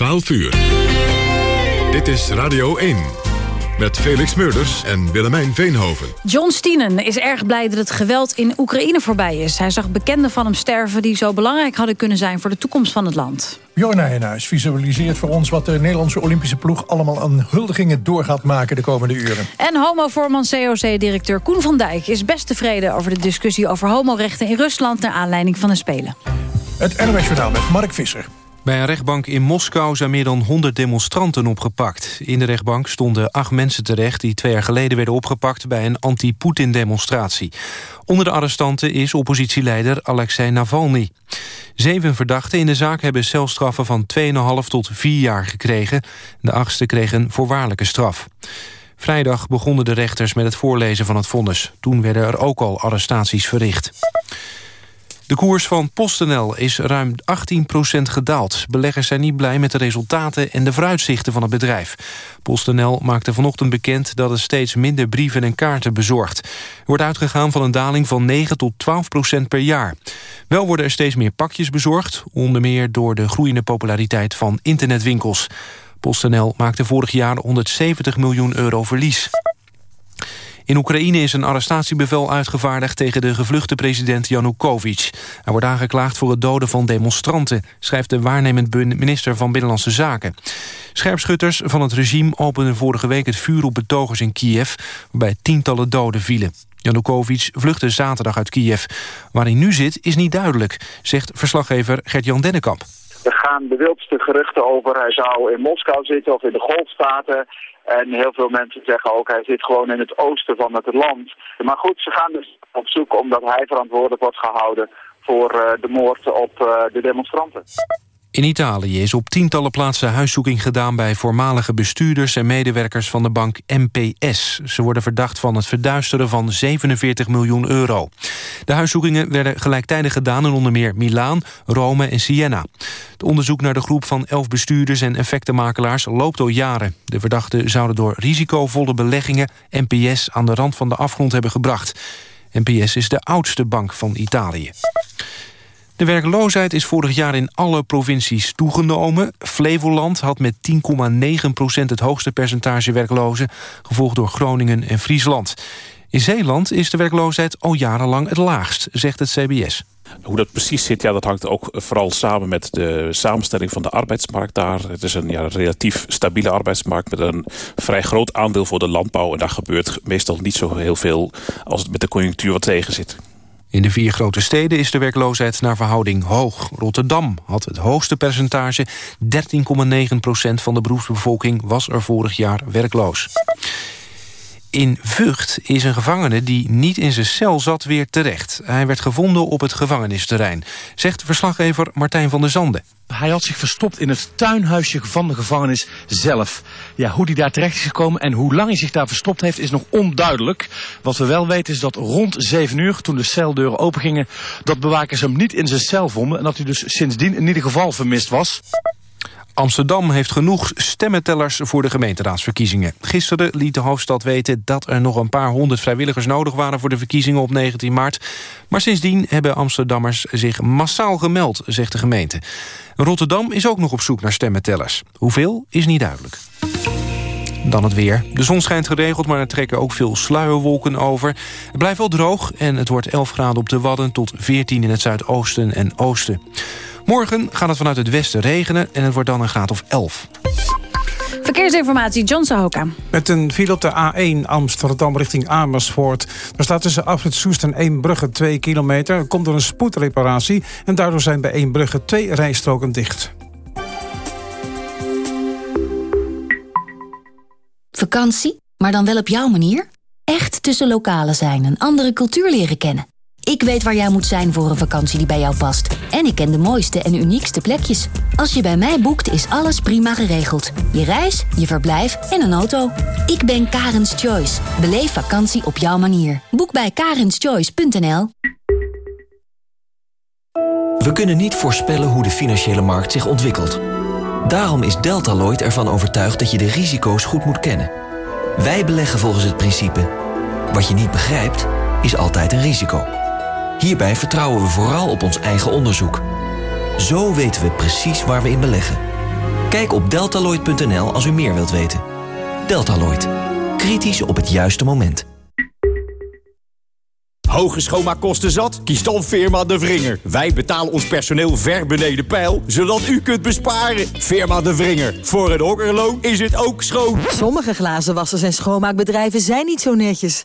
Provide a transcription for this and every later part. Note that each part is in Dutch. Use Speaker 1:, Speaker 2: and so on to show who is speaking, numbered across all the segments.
Speaker 1: 12 uur. Dit is Radio 1. Met Felix Meurders en Willemijn Veenhoven.
Speaker 2: John Stienen is erg blij dat het geweld in Oekraïne voorbij is. Hij zag bekenden van hem sterven die zo belangrijk hadden kunnen zijn... voor de toekomst van het land.
Speaker 3: Bjorn Nijenhuis visualiseert voor ons wat de Nederlandse Olympische ploeg... allemaal aan huldigingen door gaat maken de komende uren.
Speaker 2: En homo-voorman COC-directeur Koen van Dijk is best tevreden... over de discussie over homorechten in Rusland... naar aanleiding van de Spelen.
Speaker 3: Het NOS Journaal met Mark Visser.
Speaker 4: Bij een rechtbank in Moskou zijn meer dan 100 demonstranten opgepakt. In de rechtbank stonden acht mensen terecht... die twee jaar geleden werden opgepakt bij een anti-Poetin-demonstratie. Onder de arrestanten is oppositieleider Alexei Navalny. Zeven verdachten in de zaak hebben celstraffen van 2,5 tot 4 jaar gekregen. De achtste kreeg een voorwaardelijke straf. Vrijdag begonnen de rechters met het voorlezen van het vonnis. Toen werden er ook al arrestaties verricht. De koers van PostNL is ruim 18% gedaald. Beleggers zijn niet blij met de resultaten en de vooruitzichten van het bedrijf. PostNL maakte vanochtend bekend dat het steeds minder brieven en kaarten bezorgt. Er wordt uitgegaan van een daling van 9 tot 12% per jaar. Wel worden er steeds meer pakjes bezorgd, onder meer door de groeiende populariteit van internetwinkels. PostNL maakte vorig jaar 170 miljoen euro verlies. In Oekraïne is een arrestatiebevel uitgevaardigd tegen de gevluchte president Janukovic. Hij wordt aangeklaagd voor het doden van demonstranten, schrijft de waarnemend minister van Binnenlandse Zaken. Scherpschutters van het regime openden vorige week het vuur op betogers in Kiev, waarbij tientallen doden vielen. Janukovic vluchtte zaterdag uit Kiev. Waar hij nu zit is niet duidelijk, zegt verslaggever Gert-Jan Dennekamp.
Speaker 5: Er gaan de wildste geruchten over. Hij zou in Moskou zitten of in de Golfstaten. En heel veel mensen zeggen ook, hij zit gewoon in het oosten van het land. Maar goed, ze gaan dus op zoek omdat hij verantwoordelijk wordt gehouden voor uh, de moord op uh, de demonstranten.
Speaker 4: In Italië is op tientallen plaatsen huiszoeking gedaan... bij voormalige bestuurders en medewerkers van de bank MPS. Ze worden verdacht van het verduisteren van 47 miljoen euro. De huiszoekingen werden gelijktijdig gedaan in onder meer Milaan, Rome en Siena. Het onderzoek naar de groep van elf bestuurders en effectenmakelaars loopt al jaren. De verdachten zouden door risicovolle beleggingen... MPS aan de rand van de afgrond hebben gebracht. MPS is de oudste bank van Italië. De werkloosheid is vorig jaar in alle provincies toegenomen. Flevoland had met 10,9% het hoogste percentage werklozen... gevolgd door Groningen en Friesland. In Zeeland is de werkloosheid al jarenlang het laagst, zegt het CBS.
Speaker 6: Hoe dat precies zit, ja, dat hangt ook vooral samen met de samenstelling van de arbeidsmarkt daar. Het is een ja, relatief stabiele arbeidsmarkt met een vrij groot aandeel voor de landbouw. En daar gebeurt meestal niet zo heel veel als het met de conjunctuur wat tegen zit.
Speaker 4: In de vier grote steden is de werkloosheid naar verhouding hoog. Rotterdam had het hoogste percentage. 13,9 procent van de beroepsbevolking was er vorig jaar werkloos. In Vught is een gevangene die niet in zijn cel zat weer terecht. Hij werd gevonden op het gevangenisterrein, zegt verslaggever Martijn van der Zanden.
Speaker 7: Hij had zich verstopt in het tuinhuisje van de gevangenis zelf. Ja, hoe hij daar terecht is gekomen en hoe lang hij zich daar verstopt heeft is nog onduidelijk. Wat we wel weten is dat rond 7 uur, toen de celdeuren opengingen... dat bewakers hem niet in zijn cel vonden en dat hij dus sindsdien in ieder geval vermist was.
Speaker 4: Amsterdam heeft genoeg stemmentellers voor de gemeenteraadsverkiezingen. Gisteren liet de hoofdstad weten dat er nog een paar honderd vrijwilligers nodig waren voor de verkiezingen op 19 maart. Maar sindsdien hebben Amsterdammers zich massaal gemeld, zegt de gemeente. Rotterdam is ook nog op zoek naar stemmentellers. Hoeveel is niet duidelijk. Dan het weer. De zon schijnt geregeld, maar er trekken ook veel sluierwolken over. Het blijft wel droog en het wordt 11 graden op de Wadden... tot 14 in het zuidoosten en oosten. Morgen gaat het vanuit het westen regenen en het wordt dan een graad of 11.
Speaker 2: Verkeersinformatie, John Sahoka.
Speaker 8: Met een file op de A1 Amsterdam richting Amersfoort. Er staat tussen Afrit Soest en Eembrugge 2 kilometer. Er komt door een spoedreparatie en daardoor zijn bij Eembrugge twee rijstroken dicht.
Speaker 9: Vakantie, maar dan wel op jouw manier? Echt tussen lokalen zijn en andere cultuur leren kennen. Ik weet waar jij moet zijn voor een vakantie die bij jou past. En ik ken de mooiste en uniekste plekjes. Als je bij mij boekt, is alles prima geregeld. Je reis, je verblijf en een auto. Ik ben Karens Choice. Beleef vakantie op jouw manier. Boek bij karenschoice.nl
Speaker 10: We kunnen niet voorspellen hoe de financiële markt zich ontwikkelt. Daarom is Deltaloid ervan overtuigd dat je de risico's goed moet kennen. Wij beleggen volgens het principe... wat je niet begrijpt, is altijd een risico. Hierbij vertrouwen we vooral op ons eigen onderzoek. Zo weten we precies waar we in beleggen. Kijk op deltaloid.nl als u meer wilt weten. Deltaloid. Kritisch op het juiste moment.
Speaker 11: Hoge schoonmaakkosten zat? Kies dan Firma De Vringer. Wij betalen ons personeel ver beneden pijl, zodat u kunt besparen. Firma De Vringer. Voor een hongerloon is het ook schoon.
Speaker 12: Sommige glazenwassers en schoonmaakbedrijven zijn niet zo netjes.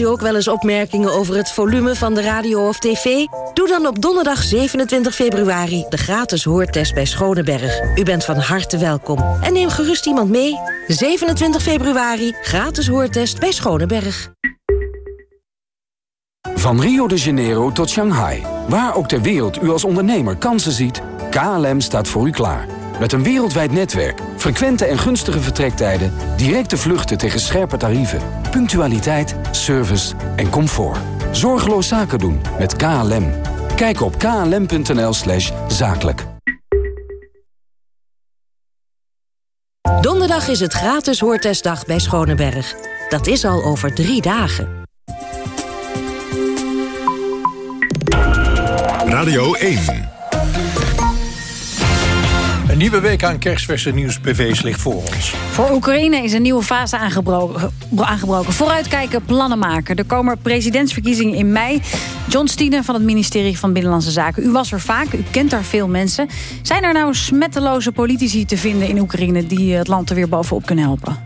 Speaker 13: Krijgt u ook wel eens opmerkingen over het volume van de radio of tv? Doe dan op donderdag 27 februari de gratis hoortest bij Schoneberg. U bent van harte welkom. En neem gerust iemand mee. 27 februari, gratis hoortest bij Schoneberg.
Speaker 14: Van Rio de Janeiro tot Shanghai. Waar ook ter wereld u als ondernemer kansen ziet, KLM staat voor u klaar. Met een wereldwijd netwerk, frequente en gunstige vertrektijden... directe vluchten tegen scherpe tarieven, punctualiteit, service en comfort. Zorgeloos zaken doen met KLM. Kijk op klm.nl slash zakelijk.
Speaker 13: Donderdag is het gratis hoortestdag bij Schoneberg. Dat is al over drie dagen.
Speaker 1: Radio 1.
Speaker 3: Een nieuwe week aan kerstverse nieuws-PV's ligt voor ons.
Speaker 2: Voor Oekraïne is een nieuwe fase aangebroken. aangebroken. Vooruitkijken, plannen maken. Er komen presidentsverkiezingen in mei. John Stiene van het ministerie van Binnenlandse Zaken. U was er vaak, u kent daar veel mensen. Zijn er nou smetteloze politici te vinden in Oekraïne... die het land er weer bovenop kunnen helpen?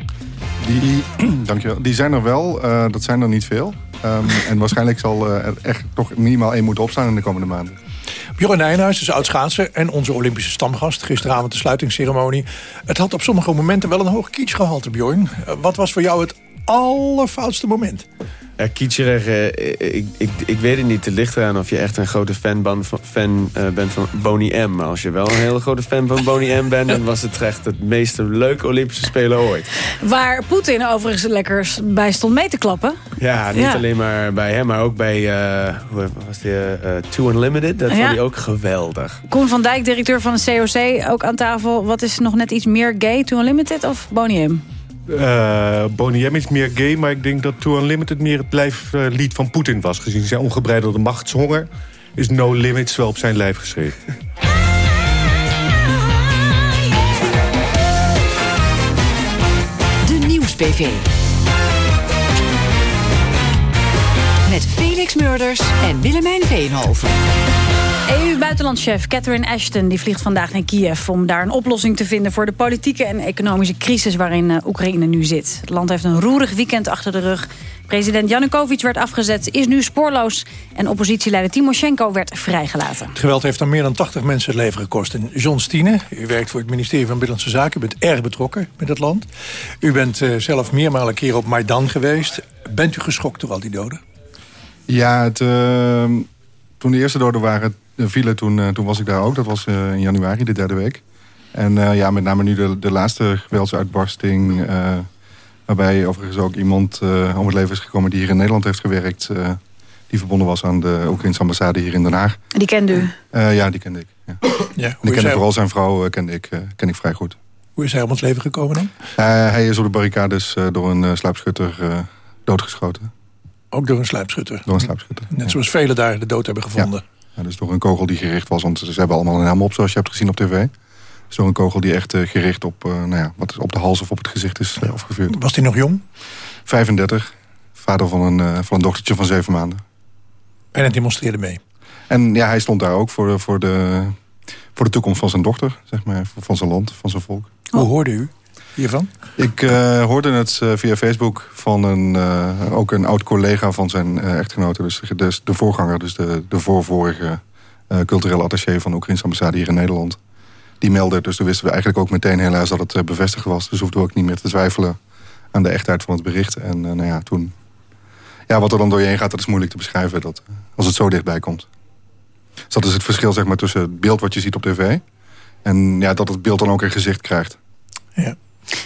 Speaker 15: Die, dankjewel. Die zijn er wel, uh, dat zijn er niet veel. Um, en waarschijnlijk zal uh, er echt toch minimaal één moeten opstaan in de komende maanden.
Speaker 3: Bjorn Nijnhuis is oud en onze Olympische stamgast. Gisteravond de sluitingsceremonie. Het had op sommige momenten wel een hoog kitschgehalte, Bjorn. Wat was voor jou het allerfoutste moment?
Speaker 16: Ja, kitscherig, eh, ik, ik, ik weet het niet. Het ligt eraan of je echt een grote fan, ban, fan uh, bent van Boney M. Maar als je wel een hele grote fan van Boney M bent... dan was het echt het meest leuke Olympische Spelen ooit.
Speaker 2: Waar Poetin overigens lekker bij stond mee te klappen.
Speaker 16: Ja, niet alleen maar bij hem, maar ook bij uh, hoe was die, uh, Two Unlimited. Dat ja. vond hij ook geweldig.
Speaker 2: Koen van Dijk, directeur van het COC, ook aan tafel. Wat is nog net iets meer gay, Two Unlimited of Boney M?
Speaker 17: Uh, Boney M is meer gay, maar ik denk dat To Unlimited meer het lijflied van Poetin was. Gezien zijn ongebreidelde machtshonger is No Limits wel op zijn lijf geschreven.
Speaker 13: De Nieuws-PV. Met Felix Murders en Willemijn Veenhoven.
Speaker 2: EU-buitenlandchef Catherine Ashton die vliegt vandaag naar Kiev... om daar een oplossing te vinden voor de politieke en economische crisis... waarin uh, Oekraïne nu zit. Het land heeft een roerig weekend achter de rug. President Yanukovych werd afgezet, is nu spoorloos... en oppositieleider Timoshenko werd vrijgelaten.
Speaker 3: Het geweld heeft dan meer dan 80 mensen het leven gekost. En John Stine, u werkt voor het ministerie van Binnenlandse Zaken... u bent erg betrokken met het land. U bent uh, zelf meermalen een keer op Maidan geweest. Bent u geschokt door al die doden?
Speaker 15: Ja, het, uh, toen de eerste doden waren vielen, toen, uh, toen was ik daar ook. Dat was uh, in januari, de derde week. En uh, ja, met name nu de, de laatste geweldsuitbarsting... waarbij overigens ook iemand om het leven is gekomen... die hier in Nederland heeft gewerkt... die verbonden was aan de Oekraïnse ambassade hier in Den Haag.
Speaker 2: Die kende u?
Speaker 15: ja, die kende ik. Ja. ja ik kende vooral zijn vrouw kende ik, ken ik vrij goed.
Speaker 3: Hoe is hij om het leven gekomen dan?
Speaker 15: hij is op de barricades door een sluipschutter doodgeschoten.
Speaker 3: Ook door een sluipschutter?
Speaker 15: Door een sluipschutter,
Speaker 3: Net zoals velen daar de dood hebben gevonden.
Speaker 15: Ja. Dus door een kogel die gericht was, want ze hebben allemaal een helm op zoals je hebt gezien op tv. Dus door een kogel die echt uh, gericht op, uh, nou ja, wat op de hals of op het gezicht is afgevuurd.
Speaker 3: Was hij nog jong?
Speaker 15: 35, vader van een, van een dochtertje van zeven maanden.
Speaker 3: En hij demonstreerde mee?
Speaker 15: En ja, hij stond daar ook voor, voor, de, voor de toekomst van zijn dochter, zeg maar, van zijn land, van zijn volk.
Speaker 3: Hoe hoorde u hiervan?
Speaker 15: Ik uh, hoorde het uh, via Facebook van een, uh, ook een oud collega van zijn echtgenote. Dus de, de, voorganger, dus de, de voorvorige culturele attaché van de Oekraïnse ambassade hier in Nederland. Die meldde, dus toen wisten we eigenlijk ook meteen helaas dat het bevestigd was. Dus hoefden we ook niet meer te twijfelen aan de echtheid van het bericht. En nou ja, toen... Ja, wat er dan door je heen gaat, dat is moeilijk te beschrijven dat, als het zo dichtbij komt. Dus dat is het verschil zeg maar, tussen het beeld wat je ziet op tv... en ja, dat het beeld dan ook een gezicht krijgt.
Speaker 2: Ja.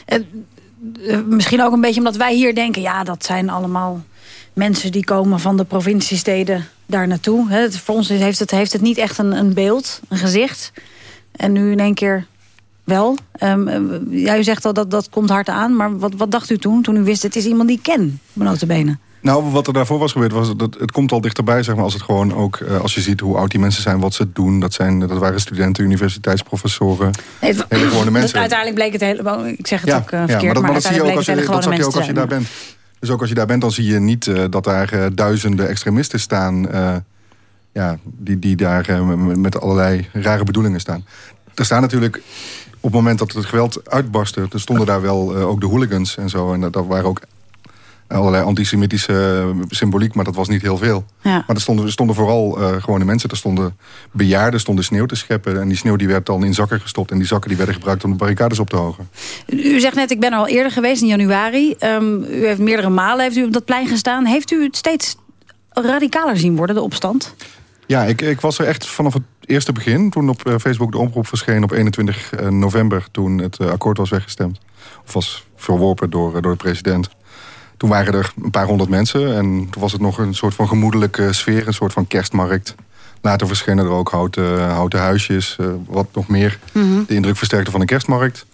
Speaker 2: Uh, misschien ook een beetje omdat wij hier denken... ja, dat zijn allemaal mensen die komen van de provinciesteden daar naartoe. Hè. Voor ons heeft het, heeft het niet echt een, een beeld, een gezicht. En nu in één keer wel. Um, ja, u zegt al dat dat komt hard aan. Maar wat, wat dacht u toen, toen u wist het is iemand die ik ken, benen?
Speaker 15: Nou, wat er daarvoor was gebeurd, was dat het komt al dichterbij, zeg maar, als het gewoon ook, uh, als je ziet hoe oud die mensen zijn, wat ze doen. Dat, zijn, dat waren studenten, universiteitsprofessoren, nee, hele gewone mensen.
Speaker 2: Uiteindelijk bleek het helemaal, ik zeg het
Speaker 15: ja,
Speaker 2: ook uh, verkeerd, ja, maar dat, maar
Speaker 15: dat zie je ook als je, dat zag je ook als je daar bent. Dus ook als je daar bent, dan zie je niet uh, dat daar duizenden extremisten staan, ja, die, die daar met allerlei rare bedoelingen staan. Er staan natuurlijk op het moment dat het geweld uitbarstte... er stonden daar wel ook de hooligans en zo. En dat waren ook allerlei antisemitische eh, symboliek, maar dat was niet heel veel. Maar er stonden, er stonden vooral uh, gewone mensen. Er stonden bejaarden, stonden sneeuw te scheppen. En die sneeuw die werd dan in zakken gestopt. En die zakken die werden gebruikt om de barricades op te hogen.
Speaker 2: U zegt net, ik ben er al eerder geweest in januari. Um, u heeft meerdere malen heeft u op dat plein gestaan. Heeft u het steeds radicaler zien worden, de opstand?
Speaker 15: Ja, ik, ik was er echt vanaf het eerste begin. Toen op eh, Facebook de oproep verscheen op 21 november... toen het akkoord was weggestemd. Of was verworpen door, door de president. Toen waren er een paar honderd mensen. En toen was het nog een soort van gemoedelijke sfeer. Een soort van kerstmarkt. Later verschenen er ook houten, houten huisjes. Uh, wat nog meer mhm. de indruk versterkte van een kerstmarkt.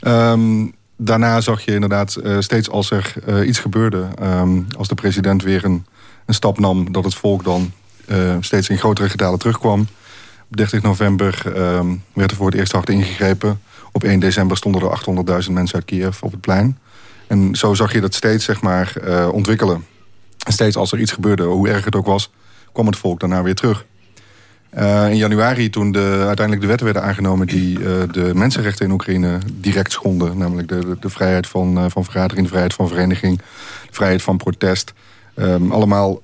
Speaker 15: Um, daarna zag je inderdaad uh, steeds als er uh, iets gebeurde... Um, als de president weer een, een, stap nam... dat het volk dan steeds in grotere getalen terugkwam. Op 30 november um, werd er voor het eerst hard ingegrepen. Op 1 december stonden er 800.000 mensen uit Kiev op het plein. En zo zag je dat steeds zeg maar, uh, ontwikkelen. En steeds als er iets gebeurde, hoe erg het ook was... kwam het volk daarna weer terug. Uh, in januari, toen de, uiteindelijk de wetten werden aangenomen... die uh, de mensenrechten in Oekraïne direct schonden... namelijk de, de, vrijheid van, van vergadering, de vrijheid van vereniging... de vrijheid van protest... Um, allemaal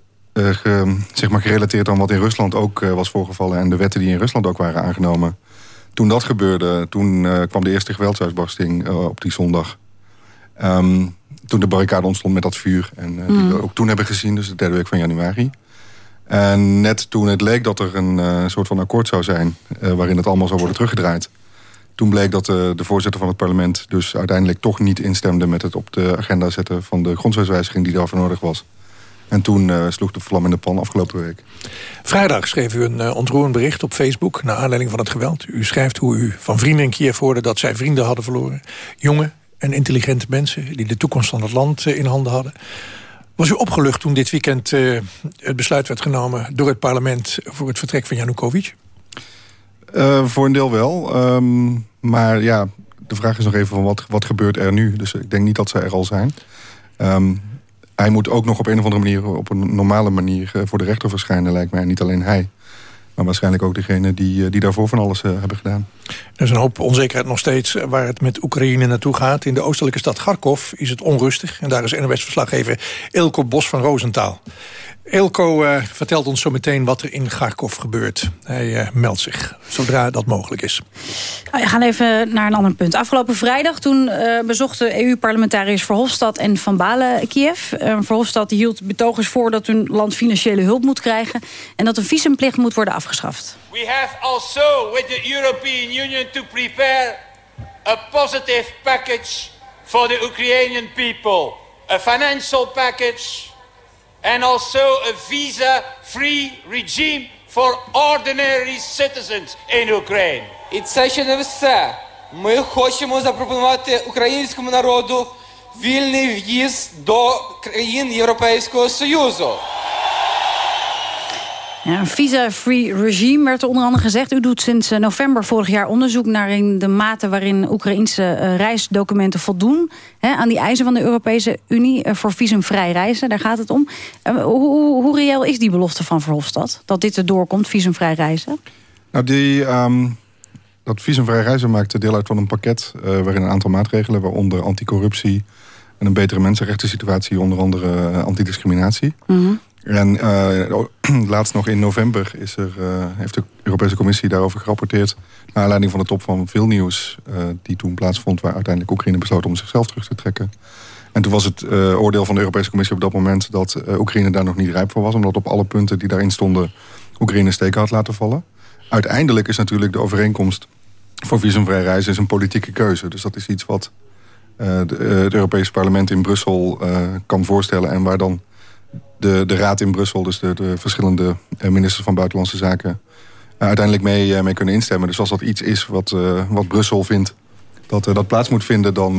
Speaker 15: zeg maar gerelateerd aan wat in Rusland ook was voorgevallen... en de wetten die in Rusland ook waren aangenomen. Toen dat gebeurde, toen kwam de eerste geweldsuitbarsting op die zondag... Um, toen de barricade ontstond met dat vuur. En uh, die mm. we ook toen hebben gezien, dus de derde week van januari. En net toen het leek dat er een uh, soort van akkoord zou zijn... Uh, waarin het allemaal zou worden teruggedraaid... toen bleek dat de voorzitter van het parlement... dus uiteindelijk toch niet instemde met het op de agenda zetten... van de grondwetswijziging die daarvoor nodig was. En toen sloeg de vlam in de pan afgelopen week.
Speaker 3: Vrijdag schreef u een ontroerend bericht op Facebook... naar aanleiding van het geweld. U schrijft hoe u van vrienden in Kiev hoorde dat zij vrienden hadden verloren. Jonge, en intelligente mensen... die de toekomst van het land eh, in handen hadden. Was u opgelucht toen dit weekend uh, het besluit werd genomen... door het parlement voor het vertrek van Janukovic?
Speaker 15: Uh, voor een deel wel. Um, maar ja, de vraag is nog even van wat, wat gebeurt er nu? Dus ik denk niet dat ze er al zijn. Um, hij moet ook nog op een of andere manier... op een normale manier voor de rechter verschijnen, lijkt mij. Niet alleen hij. Maar waarschijnlijk ook degene die, eh, die daarvoor van alles eh, hebben gedaan.
Speaker 3: Er is een hoop onzekerheid nog steeds waar het met Oekraïne naartoe gaat. In de oostelijke stad Kharkov is het onrustig. En daar is NOS-verslaggever Ilko Bos van Roosentaal. Ilko uh, vertelt ons zo meteen wat er in Kharkov gebeurt. Hij uh, meldt zich, zodra dat mogelijk is.
Speaker 2: We gaan even naar een ander punt. Afgelopen vrijdag toen uh, bezochten EU-parlementariërs Verhofstadt en Van Balen Kiev. Verhofstadt hield betogers voor dat hun land financiële hulp moet krijgen... en dat een visumplicht moet worden afgeschaft.
Speaker 18: We have also with the European Union to prepare a positive package for the Ukrainian people. A financial package and also a visa-free regime for ordinary citizens in Ukraine.
Speaker 19: І це ще не все. Ми хочемо запропонувати українському народу вільний в'їзд до країн Європейського Союзу.
Speaker 2: Ja, een visa-free regime werd er onder andere gezegd. U doet sinds eh, november vorig jaar onderzoek naar in de mate waarin Oekraïnse eh, reisdocumenten voldoen hè, aan die eisen van de Europese Unie eh, voor visumvrij reizen. Daar gaat het om. hoe, hoe, reëel is die belofte van Verhofstadt? Dat dit erdoor komt, visumvrij reizen?
Speaker 15: Nou, die, um, dat visumvrij reizen maakt deel uit van een pakket waarin een aantal maatregelen, waaronder anticorruptie en een betere mensenrechten situatie, onder andere antidiscriminatie. Mm en uh, laatst nog in november is er, uh, heeft de Europese Commissie daarover gerapporteerd... naar aanleiding van de top van veel nieuws uh, die toen plaatsvond... waar uiteindelijk Oekraïne besloot om zichzelf terug te trekken. En toen was het oordeel van de Europese Commissie op dat moment... dat Oekraïne daar nog niet rijp voor was... omdat op alle punten die daarin stonden Oekraïne steken had laten vallen. Uiteindelijk is natuurlijk de overeenkomst voor visumvrij reizen is een politieke keuze. Dus dat is iets wat het Europese parlement in Brussel kan voorstellen... en waar dan de, de raad in Brussel, dus de, de verschillende ministers van Buitenlandse Zaken... uiteindelijk mee, mee kunnen instemmen. Dus als dat iets is wat, wat Brussel vindt dat dat plaats moet vinden, dan,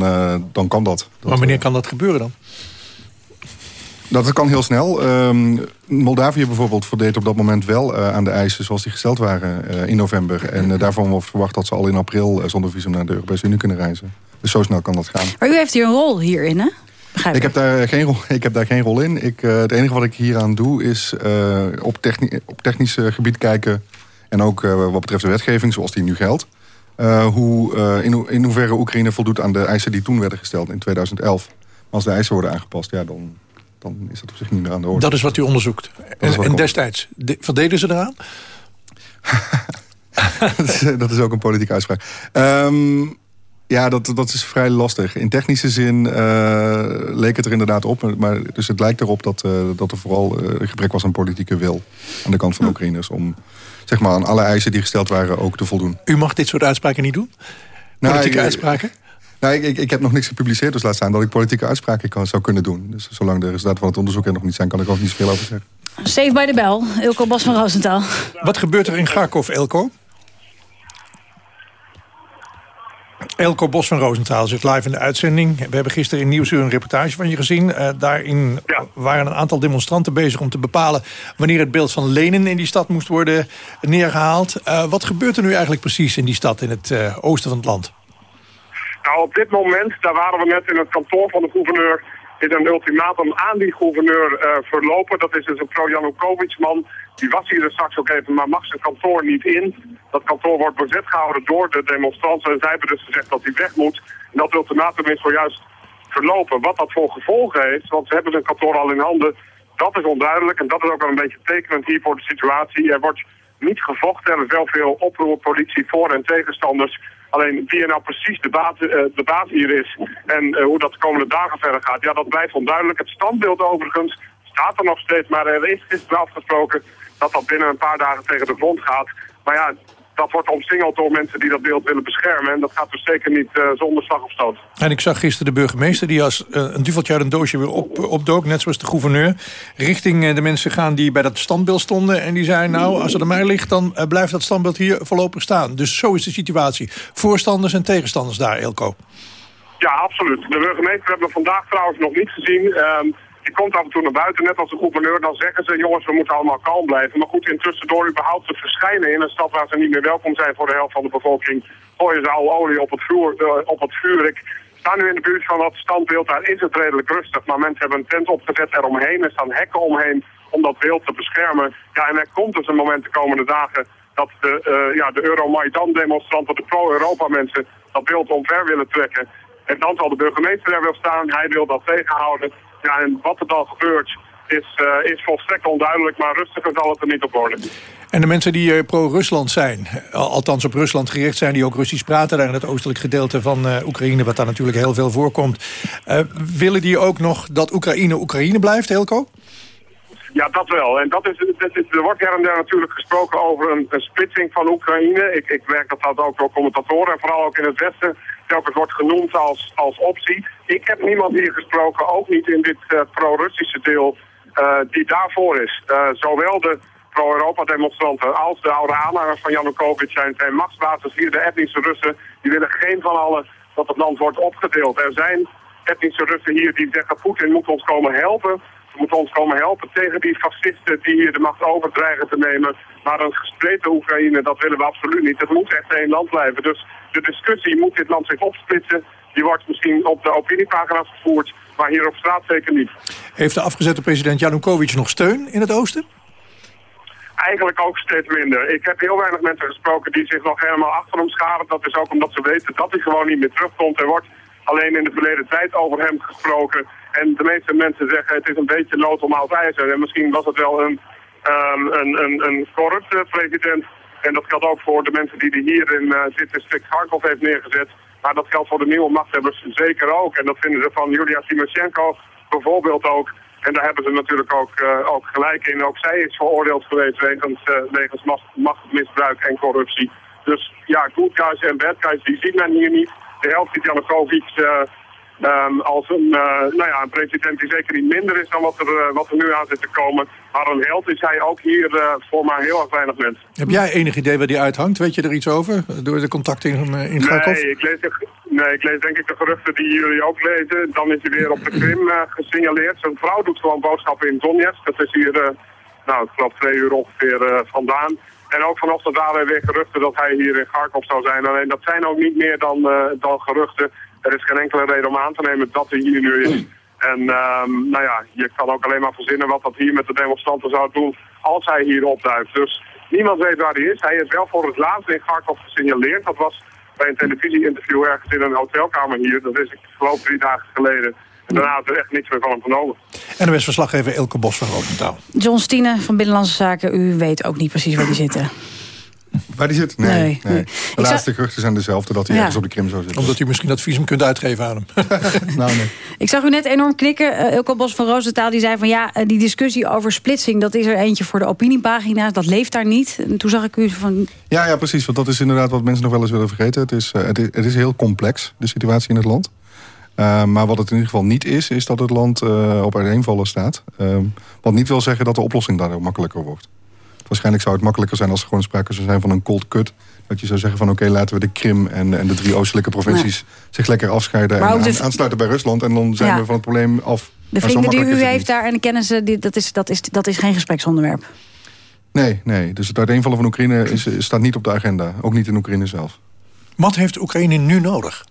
Speaker 15: dan kan dat. dat
Speaker 3: maar wanneer kan dat gebeuren dan?
Speaker 15: Dat kan heel snel. Um, Moldavië bijvoorbeeld voldeed op dat moment wel uh, aan de eisen zoals die gesteld waren uh, in november. En uh, daarvan wordt verwacht dat ze al in april zonder visum naar de Europese Unie kunnen reizen. Dus zo snel kan dat gaan.
Speaker 2: Maar u heeft hier een rol hierin, hè? Begrijp
Speaker 15: ik, heb daar geen rol, ik heb daar geen rol in. Ik, het enige wat ik hieraan doe is op, techni op technisch gebied kijken. En ook wat betreft de wetgeving zoals die nu geldt. hoe, in, in hoeverre Oekraïne voldoet aan de eisen die toen werden gesteld in 2011. Maar als de eisen worden aangepast, ja, dan dan is dat op zich niet meer aan de orde.
Speaker 3: Dat is wat u onderzoekt. En, en destijds, de, verdeden ze eraan?
Speaker 15: dat, is, dat, is, ook een politieke uitspraak. Um, ja, dat, dat is vrij lastig. In technische zin uh, leek het er inderdaad op. Maar, dus het lijkt erop dat, uh, dat er vooral uh, een gebrek was aan politieke wil... aan de kant van de Oekraïners... om zeg maar, aan alle eisen die gesteld waren ook te voldoen.
Speaker 3: U mag dit soort uitspraken niet doen? Nou, politieke nou, uitspraken?
Speaker 15: Nou, ik, ik, heb nog niks gepubliceerd, dus laat staan dat ik politieke uitspraken kan, zou kunnen doen. Dus zolang de resultaten van het onderzoek er nog niet zijn, kan ik ook niet zoveel over zeggen.
Speaker 2: Save bij de bel, Ilko Bas van Roosentaal.
Speaker 3: Wat gebeurt er in Garkov, Elko? Elko Bos van Roosentaal zit live in de uitzending. We hebben gisteren in Nieuwsuur een reportage van je gezien. Uh, daarin waren een aantal demonstranten bezig om te bepalen... wanneer het beeld van Lenin in die stad moest worden neergehaald. Uh, wat gebeurt er nu eigenlijk precies in die stad in het uh, oosten van het land?
Speaker 20: Nou, op dit moment, daar waren we net in het kantoor van de gouverneur... is een ultimatum aan die gouverneur verlopen. Dat is dus een pro-Janukovic-man. Die was hier er straks ook even, maar mag zijn kantoor niet in. Dat kantoor wordt bezet gehouden door de demonstranten. En zij hebben dus gezegd dat hij weg moet. En dat ultimatum is zojuist verlopen. Wat dat voor gevolgen heeft, want ze hebben zijn kantoor al in handen... dat is onduidelijk en dat is ook wel een beetje tekenend hier voor de situatie. Er wordt niet gevochten, er is wel veel oproer, politie voor en tegenstanders... Alleen wie er nou precies de baas, uh, de hier is en uh, hoe dat de komende dagen verder gaat, ja, dat blijft onduidelijk. Het standbeeld overigens staat er nog steeds, maar er is gisteren afgesproken dat dat binnen een paar dagen tegen de grond gaat. Maar ja, dat wordt omsingeld door mensen die dat beeld willen beschermen. En dat gaat dus zeker niet uh, zonder slag of stoot.
Speaker 3: En ik zag gisteren de burgemeester die als uh, een duveltje uit een doosje weer op, opdook... net zoals de gouverneur, richting uh, de mensen gaan die bij dat standbeeld stonden. En die zei, nou, als het aan mij ligt, dan blijft dat standbeeld hier voorlopig staan. Dus zo is de situatie. Voorstanders en tegenstanders daar, Elko.
Speaker 20: Ja, absoluut. De burgemeester hebben we vandaag trouwens nog niet gezien... Uh, die komt af en toe naar buiten, net als de gouverneur. Dan zeggen ze, jongens, we moeten allemaal kalm blijven. Maar goed, intussen door überhaupt te verschijnen in een stad waar ze niet meer welkom zijn voor de helft van de bevolking, gooien ze al olie op het, vuur, uh, op het vuur. Ik sta nu in de buurt van dat standbeeld, daar is het redelijk rustig. Maar mensen hebben een tent opgezet eromheen, er staan hekken omheen om dat beeld te beschermen. Ja, en er komt dus een moment de komende dagen dat de, uh, ja, de Euromaidan-demonstranten, de pro-Europa-mensen, dat beeld omver willen trekken. En dan zal de burgemeester er wel staan, hij wil dat tegenhouden. Ja, en wat er dan gebeurt is, uh, is volstrekt onduidelijk, maar rustiger zal het er niet op worden.
Speaker 3: En de mensen die uh, pro-Rusland zijn, althans op Rusland gericht zijn... die ook Russisch praten daar in het oostelijk gedeelte van uh, Oekraïne... wat daar natuurlijk heel veel voorkomt. willen die ook nog dat Oekraïne Oekraïne blijft, Helco?
Speaker 20: Ja, dat wel. En dat is, dat is, er wordt her en der natuurlijk gesproken over een, een splitsing van Oekraïne. Ik, ik merk dat dat ook door commentatoren en vooral ook in het Westen telkens wordt genoemd als, als optie. Ik heb niemand hier gesproken, ook niet in dit uh, pro-Russische deel, uh, die daarvoor is. Uh, zowel de pro-Europa-demonstranten als de oude aanhangers van Janukovic zijn, zijn machtsbasis hier, de etnische Russen. Die willen geen van allen dat het land wordt opgedeeld. Er zijn etnische Russen hier die zeggen, Poetin moet ons komen helpen moet ons komen helpen tegen die fascisten die hier de macht over dreigen te nemen. Maar een gespleten Oekraïne, dat willen we absoluut niet. Het moet echt één land blijven. Dus de discussie, moet dit land zich opsplitsen, die wordt misschien op de opiniepagina's gevoerd, maar hier op straat zeker niet.
Speaker 3: Heeft de afgezette president Janukovic nog steun in het oosten?
Speaker 20: Eigenlijk ook steeds minder. Ik heb heel weinig mensen gesproken die zich nog helemaal achter hem scharen. Dat is ook omdat ze weten dat hij gewoon niet meer terugkomt. Er wordt alleen in de verleden tijd over hem gesproken. En de meeste mensen zeggen het is een beetje lood om oud ijzer. En misschien was het wel een, um, een, een, een corrupte president. En dat geldt ook voor de mensen die hij hier in uh, dit district Kharkov heeft neergezet. Maar dat geldt voor de nieuwe machthebbers zeker ook. En dat vinden ze van Julia Timoshenko bijvoorbeeld ook. En daar hebben ze natuurlijk ook, uh, ook gelijk in. Ook zij is veroordeeld geweest wegens, uh, wegens machtsmisbruik en corruptie. Dus ja, good guys en bad guys, die ziet men hier niet. De helft die Janukovic Ehm, als een, uh, nou ja, een president die zeker niet minder is dan wat er, uh, wat er nu aan zit te komen. Maar een held is hij ook hier uh, voor maar heel erg weinig mensen.
Speaker 3: Heb jij enig idee waar die uithangt? Weet je er iets over? Door de contacten in, in?
Speaker 20: Nee ik, lees, nee, ik lees denk ik de geruchten die jullie ook lezen. Dan is hij weer op de Krim gesignaleerd. Zijn vrouw doet gewoon boodschappen in Donetsk. Dat is hier, nou, ik geloof twee uur ongeveer vandaan. En ook vanochtend waren er weer geruchten dat hij hier in Kharkov zou zijn. Alleen dat zijn ook niet meer dan, dan geruchten. Er is geen enkele reden om aan te nemen dat hij hier nu is. En um, nou ja, je kan ook alleen maar verzinnen wat dat hier met de demonstranten zou doen als hij hier opduikt. Dus niemand weet waar hij is. Hij is wel voor het laatst in Kharkov gesignaleerd. Dat was bij een televisieinterview ergens in een hotelkamer hier. Dat is ik geloof drie dagen geleden. En daarna is er echt niks meer van hem vernomen.
Speaker 3: En de verslaggever Elke Bos van Roosentaal.
Speaker 2: John Stine van Binnenlandse Zaken, u weet ook niet precies waar die zitten.
Speaker 15: Waar die zit? Nee. nee, nee. De laatste zou... geruchten zijn dezelfde dat hij ja. ergens op de Krim zou zitten.
Speaker 3: Omdat u misschien dat visum kunt uitgeven aan hem.
Speaker 15: nou, nee.
Speaker 2: Ik zag u net enorm knikken. Uh, Ilko Bos van Roosentaal die zei van ja, die discussie over splitsing... dat is er eentje voor de opiniepagina's, dat leeft daar niet. En toen zag ik u van...
Speaker 15: Ja, ja, precies. Want dat is inderdaad wat mensen nog wel eens willen vergeten. Het is, uh, het is, het is heel complex, de situatie in het land. Uh, maar wat het in ieder geval niet is, is dat het land op uiteenvallen staat. wat niet wil zeggen dat de oplossing daardoor makkelijker wordt. Waarschijnlijk zou het makkelijker zijn als er gewoon sprake zou zijn van een cold cut. Dat je zou zeggen van oké, laten we de Krim en, en de drie oostelijke provincies zich lekker afscheiden. en aan, aansluiten bij Rusland. En dan zijn we van het probleem af.
Speaker 2: De vrienden die u heeft daar en de kennissen, die, dat, is, dat, is, dat is geen gespreksonderwerp.
Speaker 15: Nee, nee. Dus het uiteenvallen van Oekraïne is, staat niet op de agenda. Ook niet in Oekraïne zelf.
Speaker 3: Wat heeft Oekraïne nu nodig?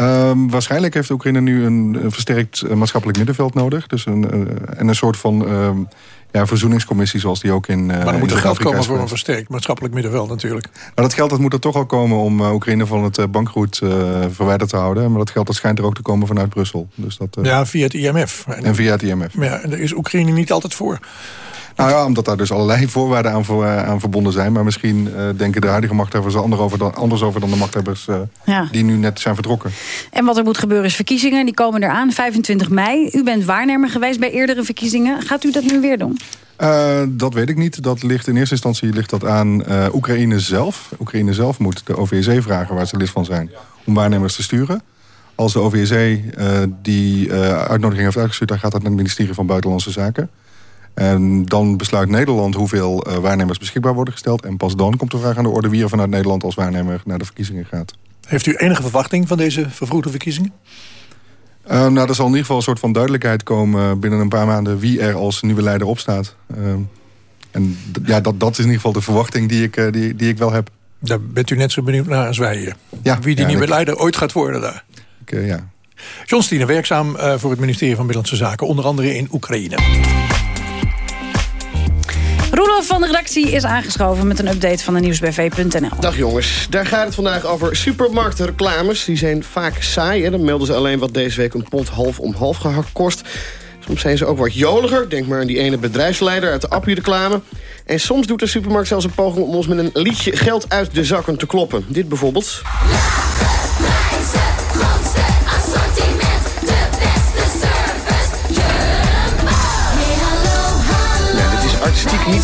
Speaker 15: Um, waarschijnlijk heeft Oekraïne nu een, een versterkt uh, maatschappelijk middenveld nodig. Dus een, uh, en een soort van um, ja, verzoeningscommissie zoals die ook in uh,
Speaker 3: Maar er moet er geld komen voor een versterkt maatschappelijk middenveld natuurlijk.
Speaker 15: Maar dat geld dat moet er toch al komen om Oekraïne van het bankroet verwijderd te houden. Maar dat geld dat schijnt er ook te komen vanuit Brussel. Dus dat,
Speaker 3: ja, via het IMF.
Speaker 15: En via het IMF.
Speaker 3: Maar ja, en daar is Oekraïne niet altijd voor.
Speaker 15: Nou ja, omdat daar dus allerlei voorwaarden aan, voor, aan verbonden zijn. Maar misschien uh, denken de huidige machthebbers er anders over dan, anders over dan de machthebbers uh, ja. die nu net zijn vertrokken.
Speaker 2: En wat er moet gebeuren is verkiezingen. Die komen eraan, 25 mei. U bent waarnemer geweest bij eerdere verkiezingen. Gaat u dat nu weer doen?
Speaker 15: Uh, dat weet ik niet. Dat ligt in eerste instantie ligt dat aan Oekraïne zelf. Oekraïne zelf moet de OVSE vragen waar ze lid van zijn... om waarnemers te sturen. Als de OVSE die uitnodiging heeft uitgestuurd... dan gaat dat naar het ministerie van Buitenlandse Zaken. En dan besluit Nederland hoeveel uh, waarnemers beschikbaar worden gesteld. En pas dan komt de vraag aan de orde wie er vanuit Nederland als waarnemer naar de verkiezingen gaat.
Speaker 3: Heeft u enige verwachting van deze vervroegde verkiezingen?
Speaker 15: Uh, nou, er zal in ieder geval een soort van duidelijkheid komen binnen een paar maanden wie er als nieuwe leider opstaat. Uh, en ja, dat, dat is in ieder geval de verwachting die ik, die, die ik wel heb.
Speaker 3: Daar bent u net zo benieuwd naar als wij hier. Ja, wie die ja, nieuwe ik... leider ooit gaat worden daar.
Speaker 15: Ik, ja.
Speaker 3: John Stine, werkzaam voor het ministerie van Binnenlandse Zaken, onder andere in Oekraïne.
Speaker 2: Roelof van de redactie is aangeschoven met een update van de nieuwsbv.nl.
Speaker 21: Dag jongens, daar gaat het vandaag over supermarktreclames. Die zijn vaak saai, dan melden ze alleen wat deze week een pond half om half gehakt kost. Soms zijn ze ook wat joliger. Denk maar aan die ene bedrijfsleider uit de Appie-reclame. En soms doet de supermarkt zelfs een poging om ons met een liedje geld uit de zakken te kloppen. Dit bijvoorbeeld.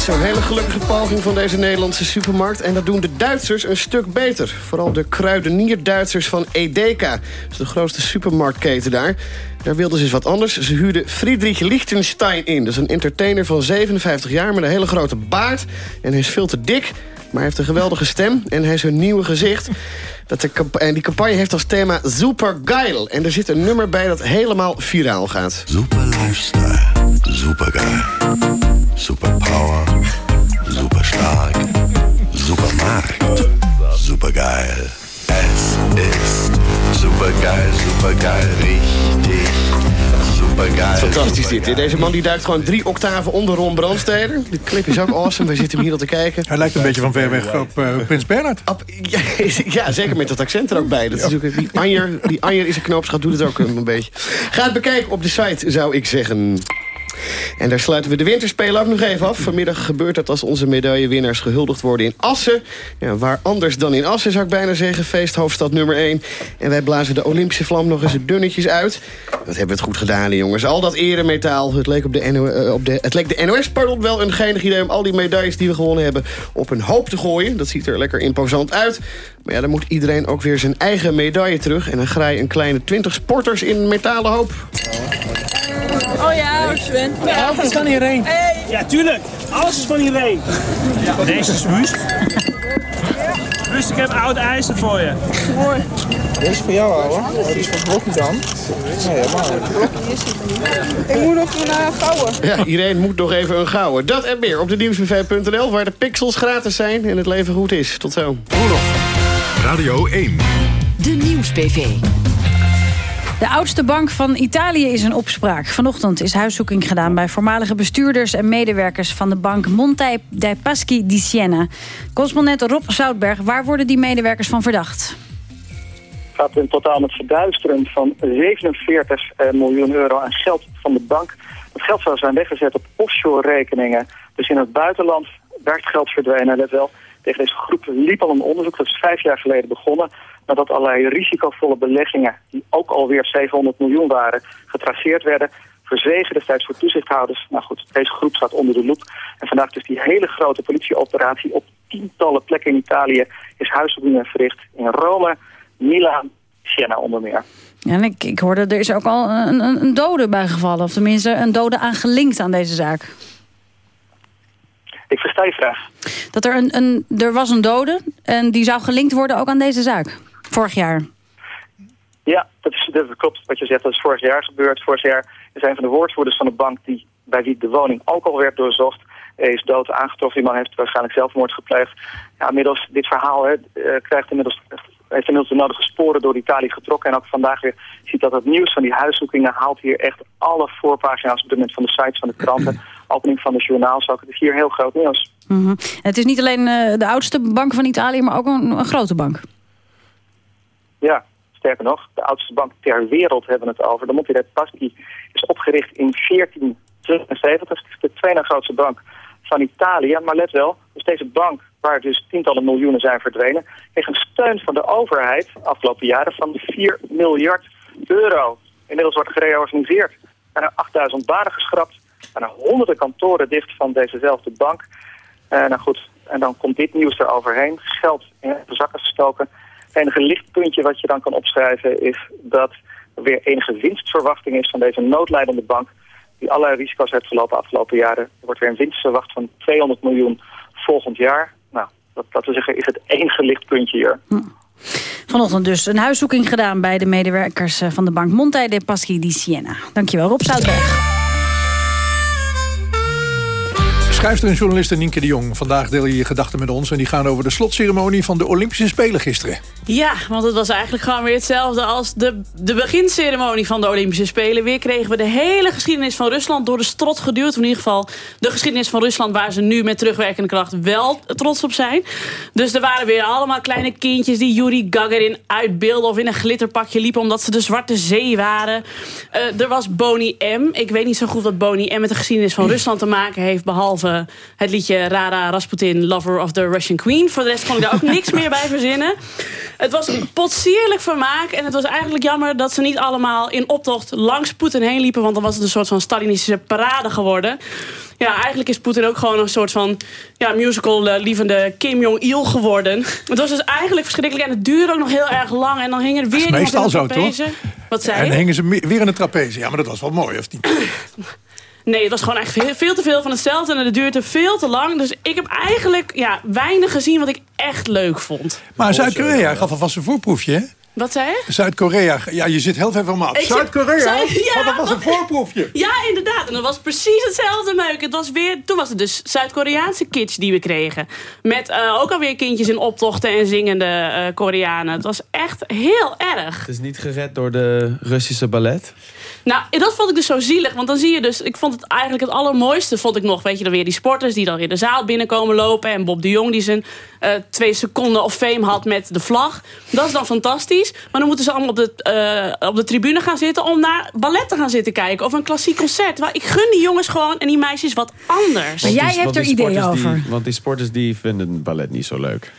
Speaker 21: Zo'n hele gelukkige poging van deze Nederlandse supermarkt. En dat doen de Duitsers een stuk beter. Vooral de kruidenier-Duitsers van Edeka. Dat is de grootste supermarktketen daar. Daar wilden ze eens wat anders. Ze huurden Friedrich Lichtenstein in. Dat is een entertainer van 57 jaar met een hele grote baard. En hij is veel te dik, maar hij heeft een geweldige stem. En hij is een nieuwe gezicht. Dat de, en die campagne heeft als thema Super Geil. En er zit een nummer bij dat helemaal viraal gaat.
Speaker 22: Super lifestyle, super geil. Super power, super stark, super markt, super geil. Es ist super geil, super geil, richtig supergeil.
Speaker 21: Fantastisch dit. Deze man die duikt gewoon drie octaven onder Ron Brandsteder. De clip is ook awesome. We zitten hem hier al te kijken.
Speaker 3: Hij lijkt een beetje van ver weg op uh, Prins Bernhard.
Speaker 21: Ja, ja, zeker met dat accent er ook bij. Dat is ook, die, Anjer, die Anjer is een knoopsgat, doet het ook een beetje. Ga het bekijken op de site, zou ik zeggen. En daar sluiten we de winterspelen ook nog even af. Vanmiddag gebeurt dat als onze medaillewinnaars gehuldigd worden in Assen. Ja, waar anders dan in Assen zou ik bijna zeggen. Feesthoofdstad nummer 1. En wij blazen de Olympische vlam nog eens dunnetjes uit. Dat hebben we het goed gedaan, jongens. Al dat eremetaal. Het leek, op de, uh, op de, het leek de NOS pardon, wel een geinig idee... om al die medailles die we gewonnen hebben op een hoop te gooien. Dat ziet er lekker imposant uit. Maar ja, dan moet iedereen ook weer zijn eigen medaille terug. En dan graai een kleine 20 sporters in een metalen hoop.
Speaker 23: Oh ja, Sven. Ja, alles is van iedereen. Ja, tuurlijk. Alles is van iedereen. Deze is Wust. Wust, ik heb oud ijzer voor je. Mooi.
Speaker 24: Deze is voor jou, ouwe. Oh, die is van Blokkie dan. Nee, helemaal niet.
Speaker 23: Ik moet nog een uh, gouden.
Speaker 21: Ja, iedereen moet nog even een gouden. Dat en meer op de nieuwsbv.nl, waar de pixels gratis zijn en het leven goed is. Tot zo.
Speaker 1: Radio 1.
Speaker 2: De Nieuws-PV. De oudste bank van Italië is in opspraak. Vanochtend is huiszoeking gedaan bij voormalige bestuurders en medewerkers van de bank Monte dei Paschi di Siena. Correspondent Rob Zoutberg, waar worden die medewerkers van verdacht?
Speaker 25: Het gaat in totaal met verduisteren van 47 miljoen euro aan geld van de bank. Het geld zou zijn weggezet op offshore rekeningen. Dus in het buitenland werd geld verdwenen. Let wel, tegen deze groep liep al een onderzoek. Dat is vijf jaar geleden begonnen. Nadat allerlei risicovolle beleggingen, die ook alweer 700 miljoen waren, getraceerd werden, verzwegen destijds voor toezichthouders. Nou goed, deze groep staat onder de loep. En vandaag dus die hele grote politieoperatie op tientallen plekken in Italië is huiszoekingen verricht. In Rome, Milaan, Siena onder meer.
Speaker 2: En ik, ik hoorde, er is ook al een, een, een dode bijgevallen. Of tenminste, een dode aangelinkt aan deze zaak.
Speaker 25: Ik versta je vraag.
Speaker 2: Dat er, een, een, er was een dode en die zou gelinkt worden ook aan deze zaak. Vorig jaar.
Speaker 25: Ja, dat, is, dat klopt wat je zegt. Dat is vorig jaar gebeurd. Vorig jaar is een van de woordvoerders van de bank... Die, bij wie de woning ook al werd doorzocht... is dood aangetroffen. Die man heeft waarschijnlijk zelfmoord gepleegd. Ja, inmiddels, dit verhaal hè, krijgt inmiddels, heeft inmiddels de nodige sporen door Italië getrokken. En ook vandaag weer ziet dat het nieuws van die huiszoekingen... haalt hier echt alle voorpagina's op dit moment van de sites van de kranten... opening van de. Het is hier heel groot nieuws.
Speaker 2: Mm -hmm. Het is niet alleen uh, de oudste bank van Italië... maar ook een, een grote bank.
Speaker 25: Ja, sterker nog, de oudste bank ter wereld hebben het over. De Monte dei Paschi is opgericht in 1472. Het is de tweede grootste bank van Italië. Maar let wel, dus deze bank, waar dus tientallen miljoenen zijn verdwenen... kreeg een steun van de overheid afgelopen jaren van 4 miljard euro. Inmiddels wordt gereorganiseerd. Bijna 8000 banen geschrapt. Bijna honderden kantoren dicht van dezezelfde bank. Uh, nou goed, en dan komt dit nieuws eroverheen. Geld in de zakken gestoken. Het enige lichtpuntje wat je dan kan opschrijven is dat er weer enige winstverwachting is van deze noodlijdende bank die allerlei risico's heeft gelopen afgelopen jaren. Er wordt weer een winst verwacht van 200 miljoen volgend jaar. Nou, dat, dat we zeggen is het enige lichtpuntje hier.
Speaker 2: Hm. Vanochtend dus een huiszoeking gedaan bij de medewerkers van de bank Monte dei Paschi di Siena. Dankjewel Rob Zoutberg.
Speaker 3: Schrijfster en journaliste Nienke de Jong. Vandaag deel je je gedachten met ons. En die gaan over de slotceremonie van de Olympische Spelen gisteren.
Speaker 26: Ja, want het was eigenlijk gewoon weer hetzelfde als de, de beginceremonie van de Olympische Spelen. Weer kregen we de hele geschiedenis van Rusland door de strot geduwd. In ieder geval de geschiedenis van Rusland waar ze nu met terugwerkende kracht wel trots op zijn. Dus er waren weer allemaal kleine kindjes die Yuri Gagarin uitbeelden... of in een glitterpakje liepen omdat ze de Zwarte Zee waren. Uh, er was Boney M. Ik weet niet zo goed wat Boney M met de geschiedenis van Rusland te maken heeft... behalve het liedje Rara Rasputin, Lover of the Russian Queen. Voor de rest kon ik daar ook niks meer bij verzinnen. Het was een potsierlijk vermaak. En het was eigenlijk jammer dat ze niet allemaal in optocht langs Poetin heen liepen. Want dan was het een soort van Stalinistische parade geworden. Ja, eigenlijk is Poetin ook gewoon een soort van ja, musical-lievende Kim Jong-il geworden. Het was dus eigenlijk verschrikkelijk. En het duurde ook nog heel erg lang. En dan hing er weer
Speaker 3: meestal
Speaker 26: in de
Speaker 3: zo,
Speaker 26: trapeze.
Speaker 3: toch?
Speaker 26: Wat zei
Speaker 3: En hingen ze weer in de trapeze. Ja, maar dat was wel mooi, of niet?
Speaker 26: Nee, het was gewoon echt veel, te veel van hetzelfde. En het duurde veel te lang. Dus ik heb eigenlijk ja, weinig gezien wat ik echt leuk vond.
Speaker 3: Maar Zuid-Korea gaf alvast een voorproefje, hè?
Speaker 26: Wat zei je?
Speaker 3: Zuid-Korea, ja, je zit heel ver van me af. Zuid-Korea,
Speaker 26: Zuid- ja,
Speaker 3: dat was een voorproefje.
Speaker 26: Ja, inderdaad. En dat was precies hetzelfde meuk. Het was weer, toen was het dus Zuid-Koreaanse kids die we kregen. Met eh, ook alweer kindjes in optochten en zingende eh, Koreanen. Het was echt heel erg.
Speaker 16: Het is niet gered door de Russische ballet.
Speaker 26: Nou, dat vond ik dus zo zielig. Want dan zie je dus, ik vond het eigenlijk het allermooiste, vond ik nog. Weet je, dan weer die sporters die dan weer de zaal binnenkomen lopen. En Bob de Jong die zijn eh, twee seconden of fame had met de vlag. Dat is dan fantastisch. Maar dan moeten ze allemaal op de, eh, op de tribune gaan zitten... om naar ballet te gaan zitten kijken. Of een klassiek concert. Waar ik gun die jongens gewoon en die meisjes wat anders.
Speaker 2: Maar jij hebt er ideeën over.
Speaker 16: Die, want die sporters die vinden ballet niet zo leuk.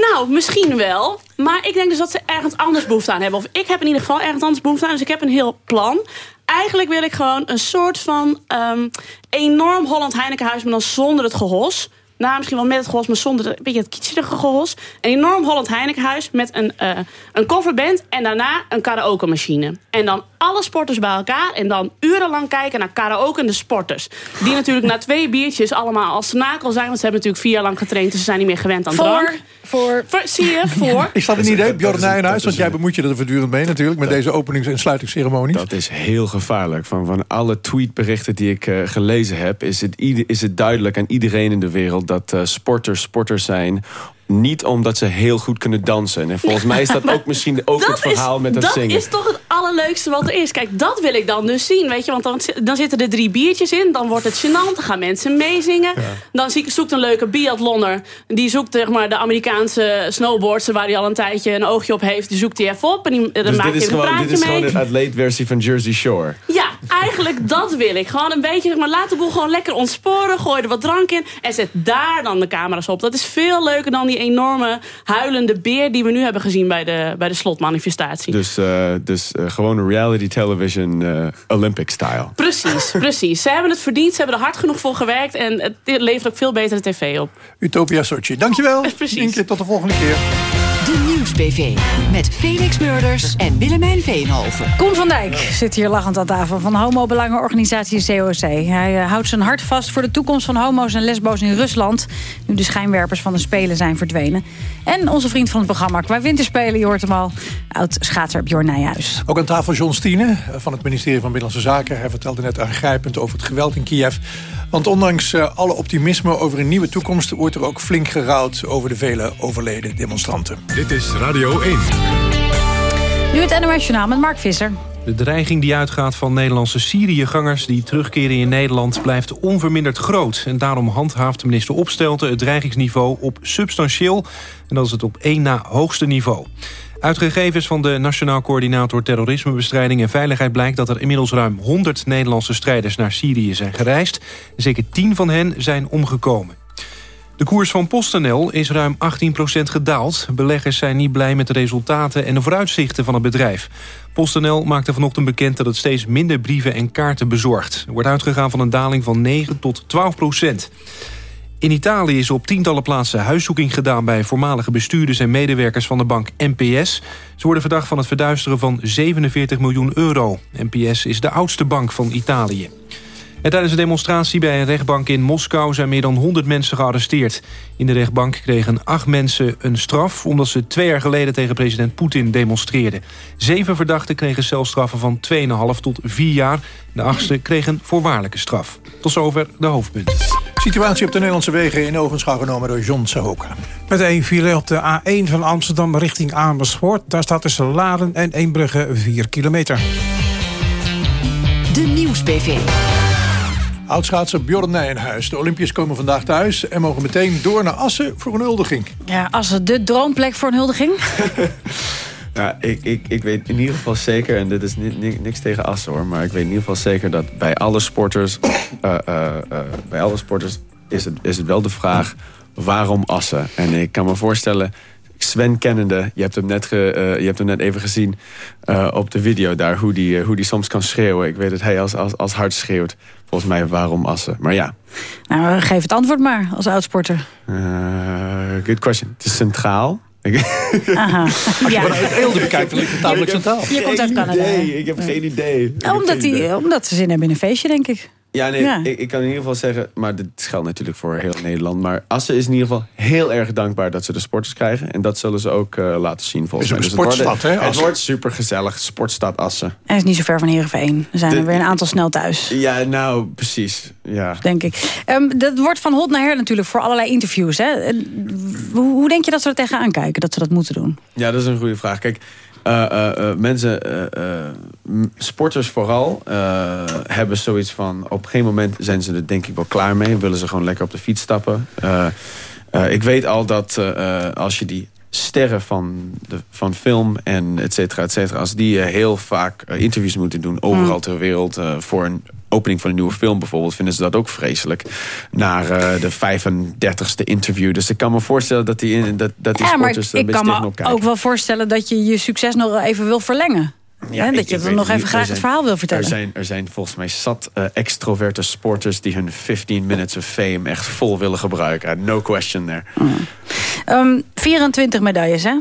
Speaker 26: Nou, misschien wel. Maar ik denk dus dat ze ergens anders behoefte aan hebben. Of ik heb in ieder geval ergens anders behoefte aan. Dus ik heb een heel plan. Eigenlijk wil ik gewoon een soort van ehm, enorm Holland Heinekenhuis... maar dan zonder het gehos. Nou, misschien wel met het gehos, maar zonder een beetje het kitschige gehos. Een enorm Holland Heinekenhuis met een, uh, een coverband... en daarna een karaoke machine. En dan alle sporters bij elkaar... en dan urenlang kijken naar karaokende sporters. Die natuurlijk na twee biertjes allemaal als snakel zijn... want ze hebben natuurlijk vier jaar lang getraind... dus ze zijn niet meer gewend aan
Speaker 2: voor,
Speaker 26: drank.
Speaker 2: Voor,
Speaker 26: voor, zie je, voor.
Speaker 3: Is dat een idee, Bjorn Nijenhuis? Want jij bemoeit je er voortdurend mee natuurlijk... met deze openings- en sluitingsceremonies.
Speaker 16: Dat is heel gevaarlijk. Van, van alle tweetberichten die ik uh, gelezen heb... Is het, is het duidelijk aan iedereen in de wereld... dat uh, sporters sporters zijn niet omdat ze heel goed kunnen dansen. En volgens mij is dat ook misschien ook het verhaal
Speaker 26: is,
Speaker 16: met het
Speaker 26: dat
Speaker 16: zingen.
Speaker 26: Dat is toch het allerleukste wat er is. Kijk, dat wil ik dan dus zien. Weet je? Want dan, dan zitten er drie biertjes in. Dan wordt het gênant. Dan gaan mensen meezingen. Ja. Dan zie, zoekt een leuke biathlonner. Die zoekt zeg maar, de Amerikaanse snowboardster... waar hij al een tijdje een oogje op heeft. Die zoekt hij even op. En die, dan
Speaker 16: dus
Speaker 26: maakt
Speaker 16: dit is,
Speaker 26: een
Speaker 16: gewoon, dit is
Speaker 26: mee.
Speaker 16: gewoon een atleetversie van Jersey Shore.
Speaker 26: Ja, eigenlijk dat wil ik. Gewoon een beetje, zeg maar, laat de boel gewoon lekker ontsporen. Gooi er wat drank in. En zet daar dan de camera's op. Dat is veel leuker dan die enorme huilende beer... die we nu hebben gezien bij de, bij de slotmanifestatie.
Speaker 16: Dus, uh, dus uh, gewoon reality television uh, Olympic style.
Speaker 26: Precies, precies. Ze hebben het verdiend, ze hebben er hard genoeg voor gewerkt... en het levert ook veel betere tv op.
Speaker 3: Utopia Sochi. Dankjewel.
Speaker 26: Precies.
Speaker 3: Inke, tot de volgende keer.
Speaker 13: De Nieuws-PV met Felix Murders en Willemijn Veenhoven.
Speaker 2: Koen van Dijk zit hier lachend aan tafel van homo-belangenorganisatie COC. Hij uh, houdt zijn hart vast voor de toekomst van homo's en lesbo's in Rusland... nu de schijnwerpers van de Spelen zijn verdwenen. En onze vriend van het programma qua winterspelen, je hoort hem al... oud-schaatser Bjorn Nijhuis.
Speaker 3: Ook aan tafel John Stiene van het ministerie van Binnenlandse Zaken. Hij vertelde net aangrijpend over het geweld in Kiev. Want ondanks uh, alle optimisme over een nieuwe toekomst... wordt er ook flink gerouwd over de vele overleden demonstranten.
Speaker 6: Dit is Radio 1.
Speaker 2: Nu het NOS Journaal met Mark Visser.
Speaker 4: De dreiging die uitgaat van Nederlandse Syriëgangers die terugkeren in Nederland blijft onverminderd groot. En daarom handhaaft minister Opstelten het dreigingsniveau op substantieel. En dat is het op één na hoogste niveau. Uit gegevens van de Nationaal Coördinator Terrorismebestrijding en Veiligheid blijkt dat er inmiddels ruim 100 Nederlandse strijders naar Syrië zijn gereisd. Zeker 10 van hen zijn omgekomen. De koers van PostNL is ruim 18% gedaald. Beleggers zijn niet blij met de resultaten en de vooruitzichten van het bedrijf. PostNL maakte vanochtend bekend dat het steeds minder brieven en kaarten bezorgt. Er wordt uitgegaan van een daling van 9 tot 12 procent. In Italië is op tientallen plaatsen huiszoeking gedaan... bij voormalige bestuurders en medewerkers van de bank NPS. Ze worden verdacht van het verduisteren van 47 miljoen euro. NPS is de oudste bank van Italië. En tijdens een demonstratie bij een rechtbank in Moskou... zijn meer dan 100 mensen gearresteerd. In de rechtbank kregen acht mensen een straf... omdat ze twee jaar geleden tegen president Poetin demonstreerden. Zeven verdachten kregen celstraffen van 2,5 tot 4 jaar. De achtste kregen een voorwaardelijke straf. Tot zover de hoofdpunten.
Speaker 3: Situatie op de Nederlandse wegen in ogenschouw genomen door John Sahoka.
Speaker 8: Met een file op de A1 van Amsterdam richting Amersfoort. Daar staat tussen Laren en Eembrugge 4 kilometer.
Speaker 13: De Nieuws-PV.
Speaker 3: Oudschaatser Bjorn Nijenhuis. De Olympiërs komen vandaag thuis en mogen meteen door naar Assen voor een huldiging.
Speaker 2: Ja, Assen, de droomplek voor een huldiging?
Speaker 16: Ja, ik, ik, ik weet in ieder geval zeker, en dit is ni, niks tegen Assen hoor... maar ik weet in ieder geval zeker dat bij alle sporters... Uh, uh, uh, bij alle sporters is het, is het wel de vraag waarom Assen? En ik kan me voorstellen, Sven kennende, je hebt hem net, ge, je hebt hem net even gezien op de video daar... hoe die, hoe die soms kan schreeuwen. Ik weet dat hij als, als, als hard schreeuwt. Volgens mij waarom Assen, maar ja.
Speaker 2: Nou, geef het antwoord maar als oudsporter.
Speaker 16: good question. Het is centraal.
Speaker 2: Aha.
Speaker 3: Als je
Speaker 2: Ja.
Speaker 3: vanuit Eelde bekijkt, dan ligt het tamelijk centraal.
Speaker 2: Je komt uit Canada.
Speaker 16: idee. Ik heb geen idee. Ik heb
Speaker 2: Omdat,
Speaker 16: geen idee.
Speaker 2: die, omdat ze zin hebben in een feestje, denk ik.
Speaker 16: Ja, nee,
Speaker 2: Ja.
Speaker 16: Ik, ik kan in ieder geval zeggen... maar dit geldt natuurlijk voor heel Nederland... maar Assen is in ieder geval heel erg dankbaar dat ze de sporters krijgen. En dat zullen ze ook eh, laten zien volgens
Speaker 3: Is ook
Speaker 16: mij.
Speaker 3: een
Speaker 16: het wordt-
Speaker 3: sportstad, hè,
Speaker 16: Het
Speaker 3: Assen?
Speaker 16: wordt super gezellig. Sportstad Assen.
Speaker 2: Hij is niet zo ver van Heerenveen. Er zijn
Speaker 16: De-
Speaker 2: er weer een aantal snel thuis.
Speaker 16: Ja, nou, precies. Ja.
Speaker 2: Denk ik. Ehm, dat wordt van hot naar her natuurlijk voor allerlei interviews. Hè? En Hoe, hoe denk je dat ze er tegenaan kijken? Dat ze dat moeten doen?
Speaker 16: Ja, dat is een goede vraag. Kijk, mensen, eh, eh, m- sporters vooral, eh, hebben zoiets van... op geen moment zijn ze er denk ik wel klaar mee. Willen ze gewoon lekker op de fiets stappen. Eh, Eh, ik weet al dat eh, eh, als je die sterren van, de, van film en et cetera, et cetera... als die eh, heel vaak eh, interviews moeten doen overal
Speaker 2: Mm.
Speaker 16: ter wereld... eh, voor een opening van een nieuwe film bijvoorbeeld... vinden ze dat ook vreselijk. Naar eh, de 35ste interview. Dus ik kan me voorstellen dat die, in- dat, dat die
Speaker 2: Ja, maar
Speaker 16: sporters er een
Speaker 2: ik kan me
Speaker 16: kijken.
Speaker 2: ook wel voorstellen dat je je succes nog even wil verlengen.
Speaker 16: Ja, ik-
Speaker 2: dat je dan nog even graag het verhaal wil vertellen.
Speaker 16: Er zijn, er zijn volgens mij zat eh, extroverte sporters... die hun 15 minutes of fame echt vol willen gebruiken. No question there.
Speaker 2: Ehm, 24 medailles, hè?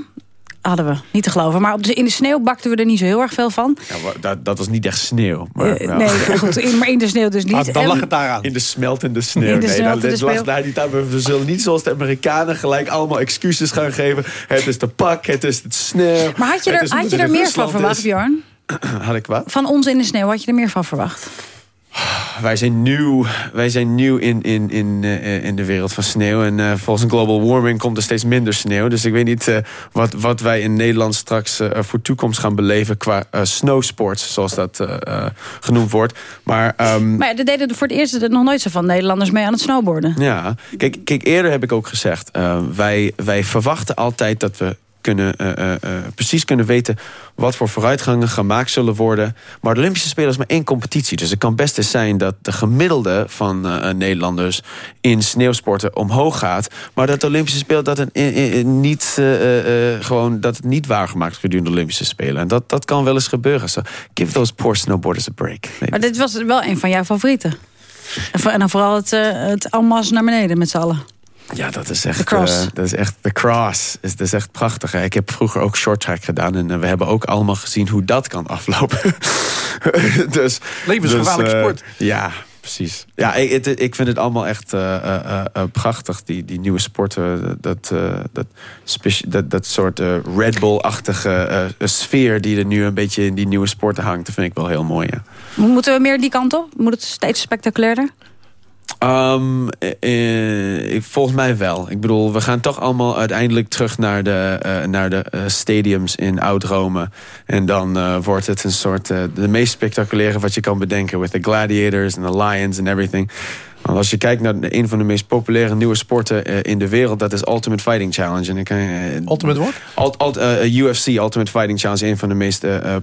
Speaker 2: Hadden we, niet te geloven. Maar op de, in de sneeuw bakten we er niet zo heel erg veel van.
Speaker 16: Ja, dat, dat was niet echt sneeuw. Maar,
Speaker 2: Eh, nee, goed, in, maar in de sneeuw dus niet. En-
Speaker 16: daaraan. In de smeltende sneeuw.
Speaker 2: In de
Speaker 16: nee,
Speaker 2: smeltende
Speaker 16: lag
Speaker 2: sneeuw.
Speaker 16: daar niet aan. We zullen niet zoals de Amerikanen gelijk allemaal excuses gaan geven. Het is de pak, het is het sneeuw.
Speaker 2: Maar had je
Speaker 16: het
Speaker 2: er, had je
Speaker 16: het
Speaker 2: er
Speaker 16: in
Speaker 2: meer van verwacht,
Speaker 16: is.
Speaker 2: Bjorn?
Speaker 16: Had ik wat?
Speaker 2: Van ons in de sneeuw, had je er meer van verwacht?
Speaker 16: Wij zijn nieuw, wij zijn nieuw in, in, in, eh, in de wereld van sneeuw. En eh, volgens global warming komt er steeds minder sneeuw. Dus ik weet niet eh, wat, wat wij in Nederland straks voor toekomst gaan beleven... qua snowsports, zoals dat genoemd wordt. Maar ehm,
Speaker 2: Maar ja, er deden er voor het eerst er nog nooit zo van Nederlanders mee aan het snowboarden.
Speaker 16: Ja, kijk, kijk eerder heb ik ook gezegd... wij, wij verwachten altijd dat we kunnen, eh, eh, eh, precies kunnen weten... wat voor vooruitgangen gemaakt zullen worden. Maar de Olympische Spelen is maar één competitie. Dus het kan best eens zijn dat de gemiddelde van Nederlanders... in sneeuwsporten omhoog gaat. Maar dat de Olympische Spelen dat eh, eh, niet, gewoon, dat het niet waargemaakt gedurende de Olympische Spelen. En dat, dat kan wel eens gebeuren. So give those poor snowboarders a break.
Speaker 2: Maar dit was wel een van jouw favorieten. En vooral het, het almas naar beneden met z'n allen.
Speaker 16: Ja, dat is echt.
Speaker 2: De cross.
Speaker 16: eh, dat is echt. De cross is, dat is echt prachtig. hè. Ik heb vroeger ook short track gedaan en eh, we hebben ook allemaal gezien hoe dat kan aflopen. dus,
Speaker 3: Levensgevaarlijke
Speaker 16: dus, eh,
Speaker 3: sport.
Speaker 16: Ja, precies. Ja, ik, het- ik vind het allemaal echt eh, eh, eh, eh, prachtig. Die, die nieuwe sporten, dat, eh, dat, dat, dat soort Red Bull-achtige eh, sfeer die er nu een beetje in die nieuwe sporten hangt, dat vind ik wel heel mooi. Ja.
Speaker 2: Moeten we meer die kant op? Moet het steeds spectaculairder?
Speaker 16: Um, eh, ik- volgens mij wel. Ik bedoel, we gaan toch allemaal uiteindelijk terug naar de, eh, naar de eh, stadiums in Oud-Rome. En dan eh, wordt het een soort, eh, de meest spectaculaire wat je kan bedenken. With the gladiators and the lions and everything. Want als je kijkt naar een van de meest populaire nieuwe sporten eh, in de wereld... dat is Ultimate Fighting Challenge. En ik, eh,
Speaker 3: Ultimate wat?
Speaker 16: Alt, alt, eh, UFC, Ultimate Fighting Challenge, een van de meest eh, eh,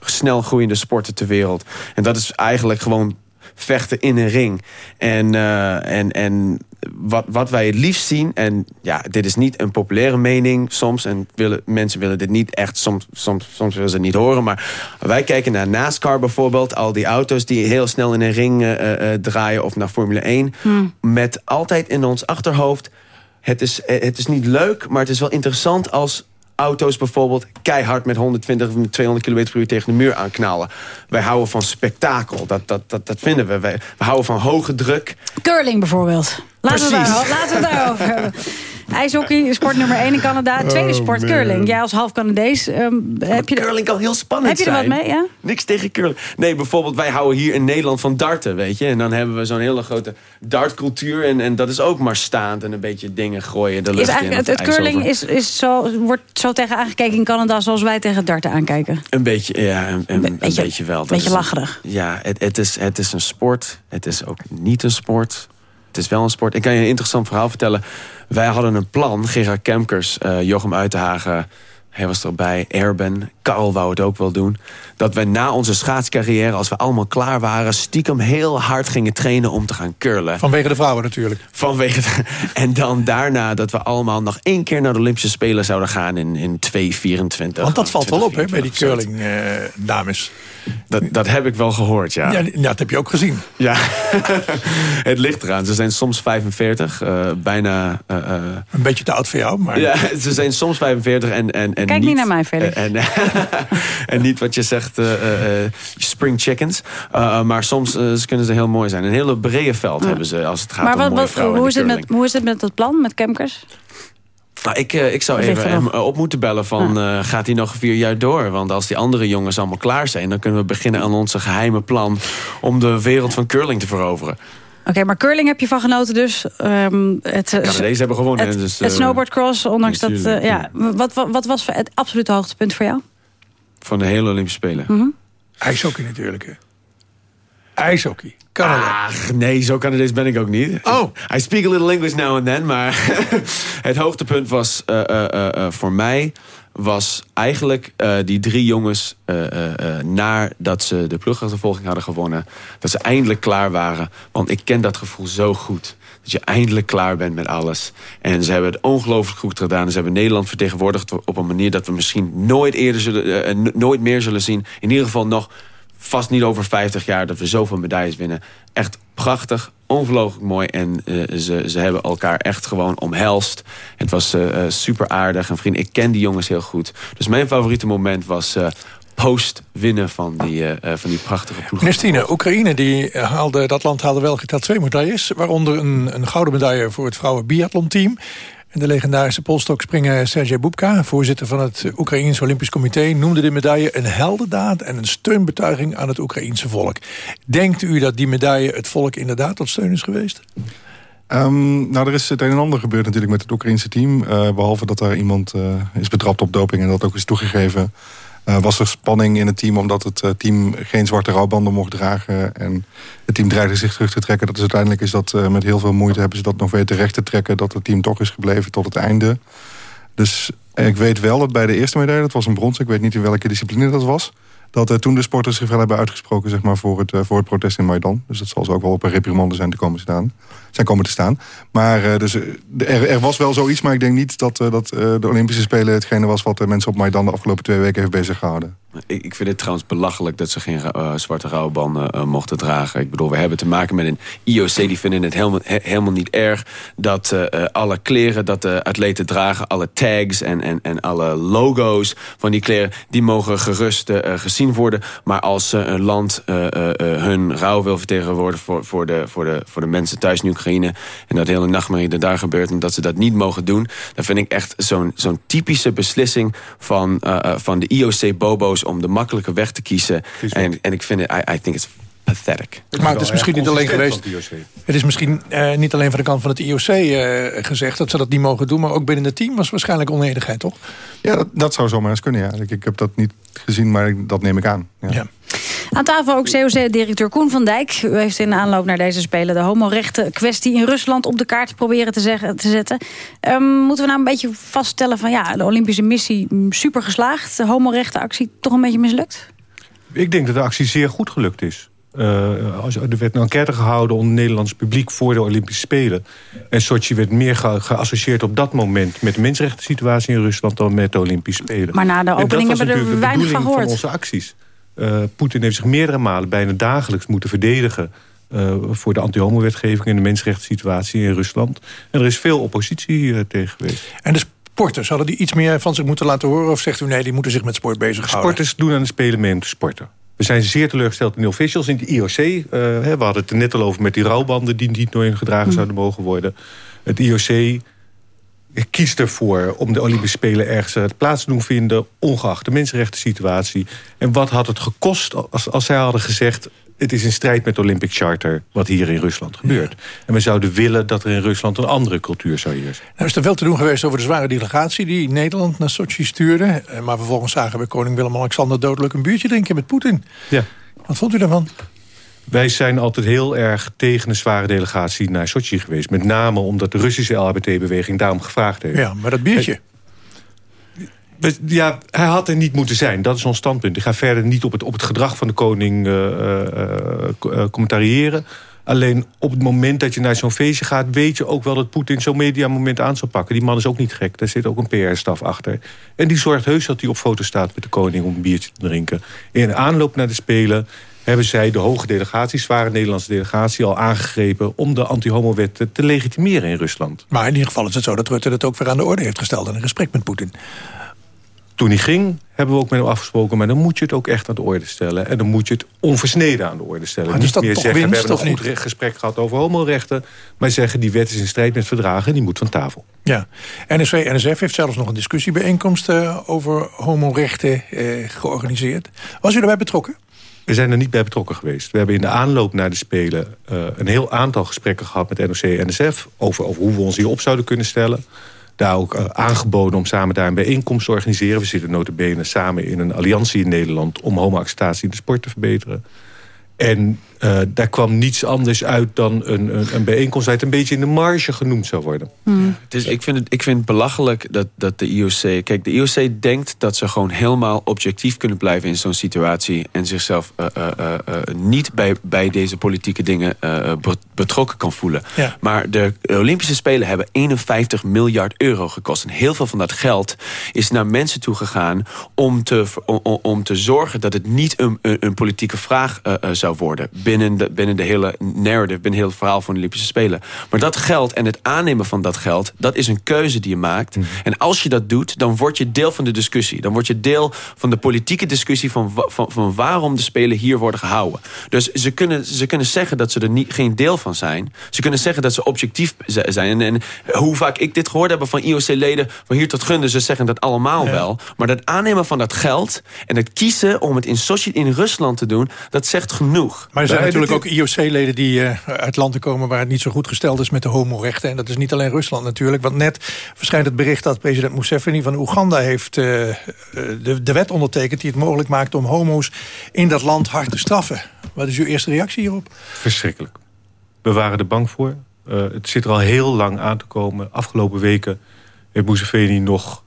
Speaker 16: snel groeiende sporten ter wereld. En dat is eigenlijk gewoon vechten in een ring. En, eh, en, en wat, wat wij het liefst zien, en ja, dit is niet een populaire mening soms, en willen, mensen willen dit niet echt, soms, soms, soms willen ze het niet horen, maar wij kijken naar NASCAR bijvoorbeeld, al die auto's die heel snel in een ring eh, eh, draaien, of naar Formule 1, met altijd in ons achterhoofd, het is, het is niet leuk, maar het is wel interessant als auto's bijvoorbeeld keihard met 120 of met 200 km per uur tegen de muur aanknallen. Wij houden van spektakel. Dat, dat, dat, dat vinden we. Wij, we houden van hoge druk.
Speaker 2: Curling bijvoorbeeld. Laten we,
Speaker 16: Precies.
Speaker 2: daar, laten we het daarover hebben. IJshockey, sport nummer 1 in Canada. Tweede
Speaker 16: Oh,
Speaker 2: sport, curling. Jij als half Canadees. ehm, heb je
Speaker 16: curling kan heel spannend
Speaker 2: Heb je er
Speaker 16: zijn.
Speaker 2: wat mee, ja?
Speaker 16: Niks tegen curling. Nee, bijvoorbeeld wij houden hier in Nederland van darten, weet je. En dan hebben we zo'n hele grote dartcultuur. En, en dat is ook maar staand en een beetje dingen gooien de lucht
Speaker 2: Is
Speaker 16: in.
Speaker 2: het, curling is, is zo, wordt zo tegen aangekeken in Canada... zoals wij tegen darten aankijken.
Speaker 16: Een beetje, ja, een, een, een beetje, wel.
Speaker 2: Beetje
Speaker 16: een-
Speaker 2: lacherig.
Speaker 16: ja, het, het, is, het is een sport. Het is ook niet een sport. Is wel een sport. Ik kan je een interessant verhaal vertellen. Wij hadden een plan, Gerard Kemkers, eh, Jochem Uitenhagen... hij was erbij, Erben, Karel wou het ook wel doen... dat wij na onze schaatscarrière, als we allemaal klaar waren... stiekem heel hard gingen trainen om te gaan curlen.
Speaker 3: Vanwege de vrouwen natuurlijk.
Speaker 16: Vanwege de- en dan daarna dat we allemaal nog één keer naar de Olympische Spelen zouden gaan in, in 224.
Speaker 3: Want dat valt wel op hè, bij die
Speaker 16: 2024
Speaker 3: curling eh, dames.
Speaker 16: Dat, dat heb ik wel gehoord, ja.
Speaker 3: Ja, dat heb je ook gezien.
Speaker 16: Ja, het ligt eraan. Ze zijn soms 45, eh, bijna... eh, eh,
Speaker 3: Een beetje te oud voor jou, maar...
Speaker 16: ja, ze zijn soms 45 en, en, en
Speaker 2: Kijk niet naar mij, Felix.
Speaker 16: En, en niet wat je zegt, eh, eh, eh, spring chickens. Uh, maar soms ze kunnen ze heel mooi zijn. Een hele brede veld hebben ze als het gaat
Speaker 2: Maar
Speaker 16: om
Speaker 2: wat,
Speaker 16: mooie
Speaker 2: wat,
Speaker 16: vrouwen
Speaker 2: hoe, is
Speaker 16: de
Speaker 2: het met, hoe is het met het plan, met Kemkers?
Speaker 16: Nou, ik, eh, ik zou
Speaker 2: Dat
Speaker 16: even hem eh, op moeten bellen van... eh, gaat hij nog vier jaar door? Want als die andere jongens allemaal klaar zijn... dan kunnen we beginnen aan onze geheime plan... om de wereld van curling te veroveren.
Speaker 2: Oké, maar curling heb je van genoten dus. Ehm, het,
Speaker 16: Canadezen hebben gewonnen.
Speaker 2: Het,
Speaker 16: dus,
Speaker 2: het snowboardcross, ondanks dat... ja, wat, wat, wat was het absolute hoogtepunt voor jou?
Speaker 16: Van de hele Olympische Spelen.
Speaker 2: Mhm.
Speaker 3: IJshockey natuurlijk. Hè. IJshockey. Canada.
Speaker 16: Ach, nee, zo Canadees ben ik ook niet.
Speaker 3: Oh.
Speaker 16: I speak a little English now and then, maar het hoogtepunt was uh, uh, uh, voor mij was eigenlijk die drie jongens, nadat ze de ploegachtervolging hadden gewonnen... dat ze eindelijk klaar waren. Want ik ken dat gevoel zo goed. Dat je eindelijk klaar bent met alles. En ze hebben het ongelooflijk goed gedaan. Ze hebben Nederland vertegenwoordigd op een manier... dat we misschien nooit, eerder zullen, nooit meer zullen zien. In ieder geval nog vast niet over 50 jaar... dat we zoveel medailles winnen. Echt prachtig, ongelooflijk mooi. En uh, ze, ze hebben elkaar echt gewoon omhelst. Het was uh, super aardig. En vriend, ik ken die jongens heel goed. Dus mijn favoriete moment was post winnen van die, van die prachtige ploeg.
Speaker 3: Nestine, Oekraïne, die haalde, dat land haalde wel geteld twee medailles. Waaronder een, een gouden medaille voor het vrouwen biathlon team. En de legendarische polstokspringer Sergej Bubka, voorzitter van het Oekraïns Olympisch Comité, noemde de medaille een heldendaad en een steunbetuiging aan het Oekraïense volk. Denkt u dat die medaille het volk inderdaad tot steun is geweest?
Speaker 15: Um, nou, er is het een en ander gebeurd natuurlijk met het Oekraïnse team. Uh, behalve dat daar iemand uh, is betrapt op doping en dat ook is toegegeven. Uh, was er spanning in het team omdat het uh, team geen zwarte rouwbanden mocht dragen. En het team dreigde zich terug te trekken. Dat is uiteindelijk is dat uh, met heel veel moeite hebben ze dat nog weten recht te trekken. Dat het team toch is gebleven tot het einde. Dus ik weet wel dat bij de eerste medaille, dat was een brons. Ik weet niet in welke discipline dat was. Dat uh, toen de sporters zich wel hebben uitgesproken zeg maar, voor, het, uh, voor het protest in Maidan. Dus dat zal ze ook wel op een reprimande zijn, te komen staan, zijn komen te staan. Maar uh, dus, er, er, was wel zoiets, maar ik denk niet dat, dat de Olympische Spelen hetgene was... wat de mensen op Maidan de afgelopen twee weken heeft bezig gehouden.
Speaker 16: Ik, vind het trouwens belachelijk dat ze geen uh, zwarte rouwbanden uh, mochten dragen. Ik bedoel, we hebben te maken met een IOC. Die vinden het helemaal, he, helemaal niet erg dat uh, alle kleren dat de atleten dragen... alle tags en, en, en alle logo's van die kleren... die mogen gerust gezien worden. Maar als een land hun rouw wil vertegenwoordigen... Voor, voor, de, voor, de, voor de mensen thuis in Oekraïne... en dat hele nachtmerrie er daar gebeurt... en dat ze dat niet mogen doen... dan vind ik echt zo'n zo'n typische beslissing van, van de IOC-bobo's om de makkelijke weg te kiezen. En, en ik vind het, I, I think it's pathetic.
Speaker 3: Maar het is misschien niet alleen geweest. Het is misschien uh, niet alleen van de kant van het IOC uh, gezegd dat ze dat niet mogen doen, maar ook binnen het team was waarschijnlijk onenigheid, toch?
Speaker 15: Ja, dat, dat zou zomaar eens kunnen. Ja. Ik, ik heb dat niet gezien, maar dat neem ik aan. Ja. ja.
Speaker 2: Aan tafel ook COC-directeur Koen van Dijk. U heeft in aanloop naar deze Spelen de homorechten kwestie in Rusland op de kaart proberen te, zeggen, te zetten. Um, moeten we nou een beetje vaststellen van ja, de Olympische missie super geslaagd. De homorechtenactie toch een beetje mislukt?
Speaker 17: Ik denk dat de actie zeer goed gelukt is. Uh, er werd een enquête gehouden onder het Nederlands publiek voor de Olympische Spelen. En Sochi werd meer ge geassocieerd op dat moment met de mensenrechten situatie in Rusland dan met de Olympische Spelen.
Speaker 2: Maar na de opening hebben we er weinig van gehoord.
Speaker 17: van onze acties. Uh, Poetin heeft zich meerdere malen bijna dagelijks moeten verdedigen... Uh, voor de anti-homo-wetgeving en de mensenrechten situatie in Rusland. En er is veel oppositie uh, tegen geweest.
Speaker 3: En de sporters, hadden die iets meer van zich moeten laten horen? Of zegt u nee, die moeten zich met sport bezighouden?
Speaker 17: Sporters doen aan de Spelen mee om te sporten. We zijn zeer teleurgesteld in de officials, in de IOC. Uh, we hadden het er net al over met die rouwbanden... die niet nooit gedragen mm. zouden mogen worden. Het IOC kiest ervoor om de Olympische Spelen ergens plaats te doen vinden... ongeacht de mensenrechten situatie. En wat had het gekost als, als zij hadden gezegd... het is in strijd met de Olympic Charter wat hier in Rusland gebeurt. Ja. En we zouden willen dat er in Rusland een andere cultuur zou heersen.
Speaker 3: Nou is er veel te doen geweest over de zware delegatie... die Nederland naar Sochi stuurde. Maar vervolgens zagen we koning Willem-Alexander dodelijk een buurtje drinken met Poetin.
Speaker 17: Ja.
Speaker 3: Wat vond u daarvan?
Speaker 17: Wij zijn altijd heel erg tegen een zware delegatie naar Sochi geweest. Met name omdat de Russische LHBT-beweging daarom gevraagd heeft.
Speaker 3: Ja, maar dat biertje...
Speaker 17: Ja, hij had er niet moeten zijn. Dat is ons standpunt. Ik ga verder niet op het, op het gedrag van de koning uh, commentariëren. Alleen op het moment dat je naar zo'n feestje gaat... weet je ook wel dat Poetin zo'n mediamoment aan zal pakken. Die man is ook niet gek. Daar zit ook een PR-staf achter. En die zorgt heus dat hij op foto staat met de koning... om een biertje te drinken. In aanloop naar de Spelen hebben zij de hoge delegatie, zware Nederlandse delegatie... al aangegrepen om de anti-homo-wet te, te legitimeren in Rusland.
Speaker 3: Maar in ieder geval is het zo dat Rutte dat ook weer aan de orde heeft gesteld... in een gesprek met Poetin.
Speaker 17: Toen hij ging, hebben we ook met hem afgesproken... maar dan moet je het ook echt aan de orde stellen. En dan moet je het onversneden aan de orde stellen.
Speaker 3: Maar Niet meer zeggen, winst,
Speaker 17: we hebben een goed niet? gesprek gehad over homorechten... maar zeggen, die wet is in strijd met verdragen... en die moet van tafel.
Speaker 3: Ja, NSV-NSF heeft zelfs nog een discussiebijeenkomst... Uh, over homorechten uh, georganiseerd. Was u daarbij betrokken?
Speaker 17: We zijn er niet bij betrokken geweest. We hebben in de aanloop naar de Spelen... Uh, een heel aantal gesprekken gehad met NOC en NSF... Over, over hoe we ons hier op zouden kunnen stellen. Daar ook uh, aangeboden om samen daar een bijeenkomst te organiseren. We zitten notabene samen in een alliantie in Nederland... om homoacceptatie in de sport te verbeteren. En Uh, daar kwam niets anders uit dan een, een, een bijeenkomst... dat een beetje in de marge genoemd zou worden.
Speaker 16: Hmm. Dus ik vind, het, ik vind het belachelijk dat, dat de IOC... Kijk, de IOC denkt dat ze gewoon helemaal objectief kunnen blijven... in zo'n situatie en zichzelf uh, uh, niet bij, bij deze politieke dingen betrokken kan voelen. Ja. Maar de Olympische Spelen hebben 51 miljard euro gekost. En heel veel van dat geld is naar mensen toe gegaan... om te, om, om te zorgen dat het niet een, een, een politieke vraag zou worden binnen de, binnen de hele narrative, binnen heel het verhaal van de Olympische Spelen. Maar dat geld en het aannemen van dat geld, dat is een keuze die je maakt. Mhm. En als je dat doet, dan word je deel van de discussie. Dan word je deel van de politieke discussie van, van, van waarom de Spelen hier worden gehouden. Dus ze kunnen, ze kunnen zeggen dat ze er niet, geen deel van zijn. Ze kunnen zeggen dat ze objectief zijn. En, en hoe vaak ik dit gehoord heb van IOC-leden, van hier tot gunden, ze zeggen dat allemaal wel. Maar dat aannemen van dat geld en het kiezen om het in, in Rusland te doen, dat zegt genoeg.
Speaker 3: Maar zijn natuurlijk ook IOC-leden die uh, uit landen komen... waar het niet zo goed gesteld is met de homorechten. En dat is niet alleen Rusland natuurlijk. Want net verschijnt het bericht dat president Museveni van Oeganda... heeft uh, de, de wet ondertekend die het mogelijk maakt... om homo's in dat land hard te straffen. Wat is uw eerste reactie hierop?
Speaker 17: Verschrikkelijk. We waren er bang voor. Uh, het zit er al heel lang aan te komen. Afgelopen weken heeft Museveni nog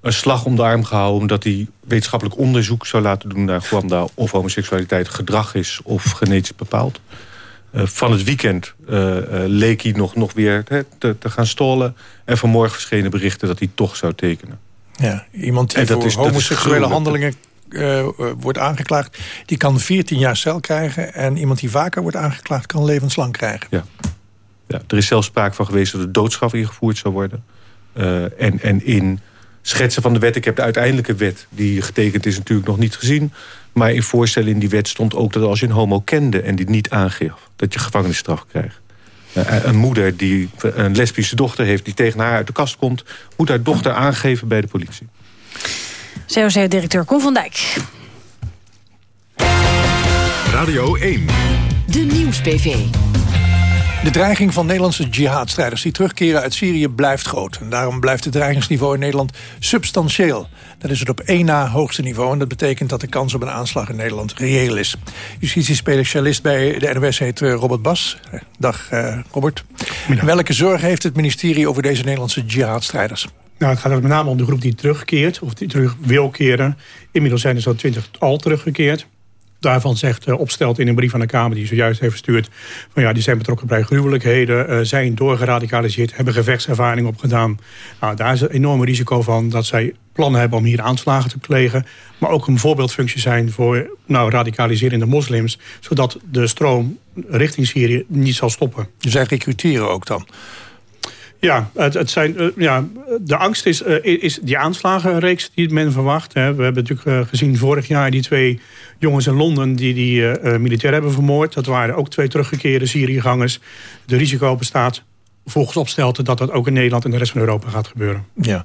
Speaker 17: een slag om de arm gehouden... omdat hij wetenschappelijk onderzoek zou laten doen naar Rwanda... of homoseksualiteit gedrag is of genetisch bepaald. Uh, van het weekend uh, uh, leek hij nog, nog weer te, te, gaan stolen. En vanmorgen verschenen berichten dat hij toch zou tekenen.
Speaker 3: Ja, iemand die voor is, homoseksuele handelingen wordt aangeklaagd... die kan 14 jaar cel krijgen. En iemand die vaker wordt aangeklaagd kan levenslang krijgen.
Speaker 17: Ja. ja er is zelfs sprake van geweest dat de doodstraf ingevoerd zou worden. en, en in schetsen van de wet. Ik heb de uiteindelijke wet die getekend is natuurlijk nog niet gezien. Maar in voorstellen in die wet stond ook dat als je een homo kende... en die niet aangaf, dat je gevangenisstraf krijgt. Eh, een moeder die een lesbische dochter heeft... die tegen haar uit de kast komt... moet haar dochter aangeven bij de politie.
Speaker 2: COC-directeur Koen van Dijk.
Speaker 6: Radio 1.
Speaker 13: De Nieuws-PV.
Speaker 3: De dreiging van Nederlandse jihadstrijders die terugkeren uit Syrië blijft groot. En daarom blijft het dreigingsniveau in Nederland substantieel. Dat is het op één na hoogste niveau en dat betekent dat de kans op een aanslag in Nederland reëel is. Justitiespecialist bij de NOS heet eh, Robert Bas. Dag uh, Robert. Welke zorg heeft het ministerie over deze Nederlandse jihadstrijders?
Speaker 27: Nou, het gaat met name om de groep die terugkeert, of die terug wil keren. Inmiddels zijn er zo'n twintig al teruggekeerd. Daarvan zegt uh, Opstelt in een brief aan de Kamer die zojuist heeft verstuurd... van ja, die zijn betrokken bij gruwelijkheden, uh, zijn doorgeradicaliseerd... hebben gevechtservaring opgedaan. Nou, daar is een enorme risico van dat zij plannen hebben om hier aanslagen te plegen... maar ook een voorbeeldfunctie zijn voor nou, radicaliserende moslims... zodat de stroom richting Syrië niet zal stoppen.
Speaker 3: Zij recruteren ook dan?
Speaker 27: Ja, het, het zijn, uh, ja, de angst is, uh, is die aanslagenreeks die men verwacht. Hè. We hebben natuurlijk uh, gezien vorig jaar die twee jongens in Londen... die die militair hebben vermoord. Dat waren ook twee teruggekeerde Syriëgangers. De risico bestaat volgens opstelten dat dat ook in Nederland en de rest van Europa gaat gebeuren.
Speaker 3: Ja.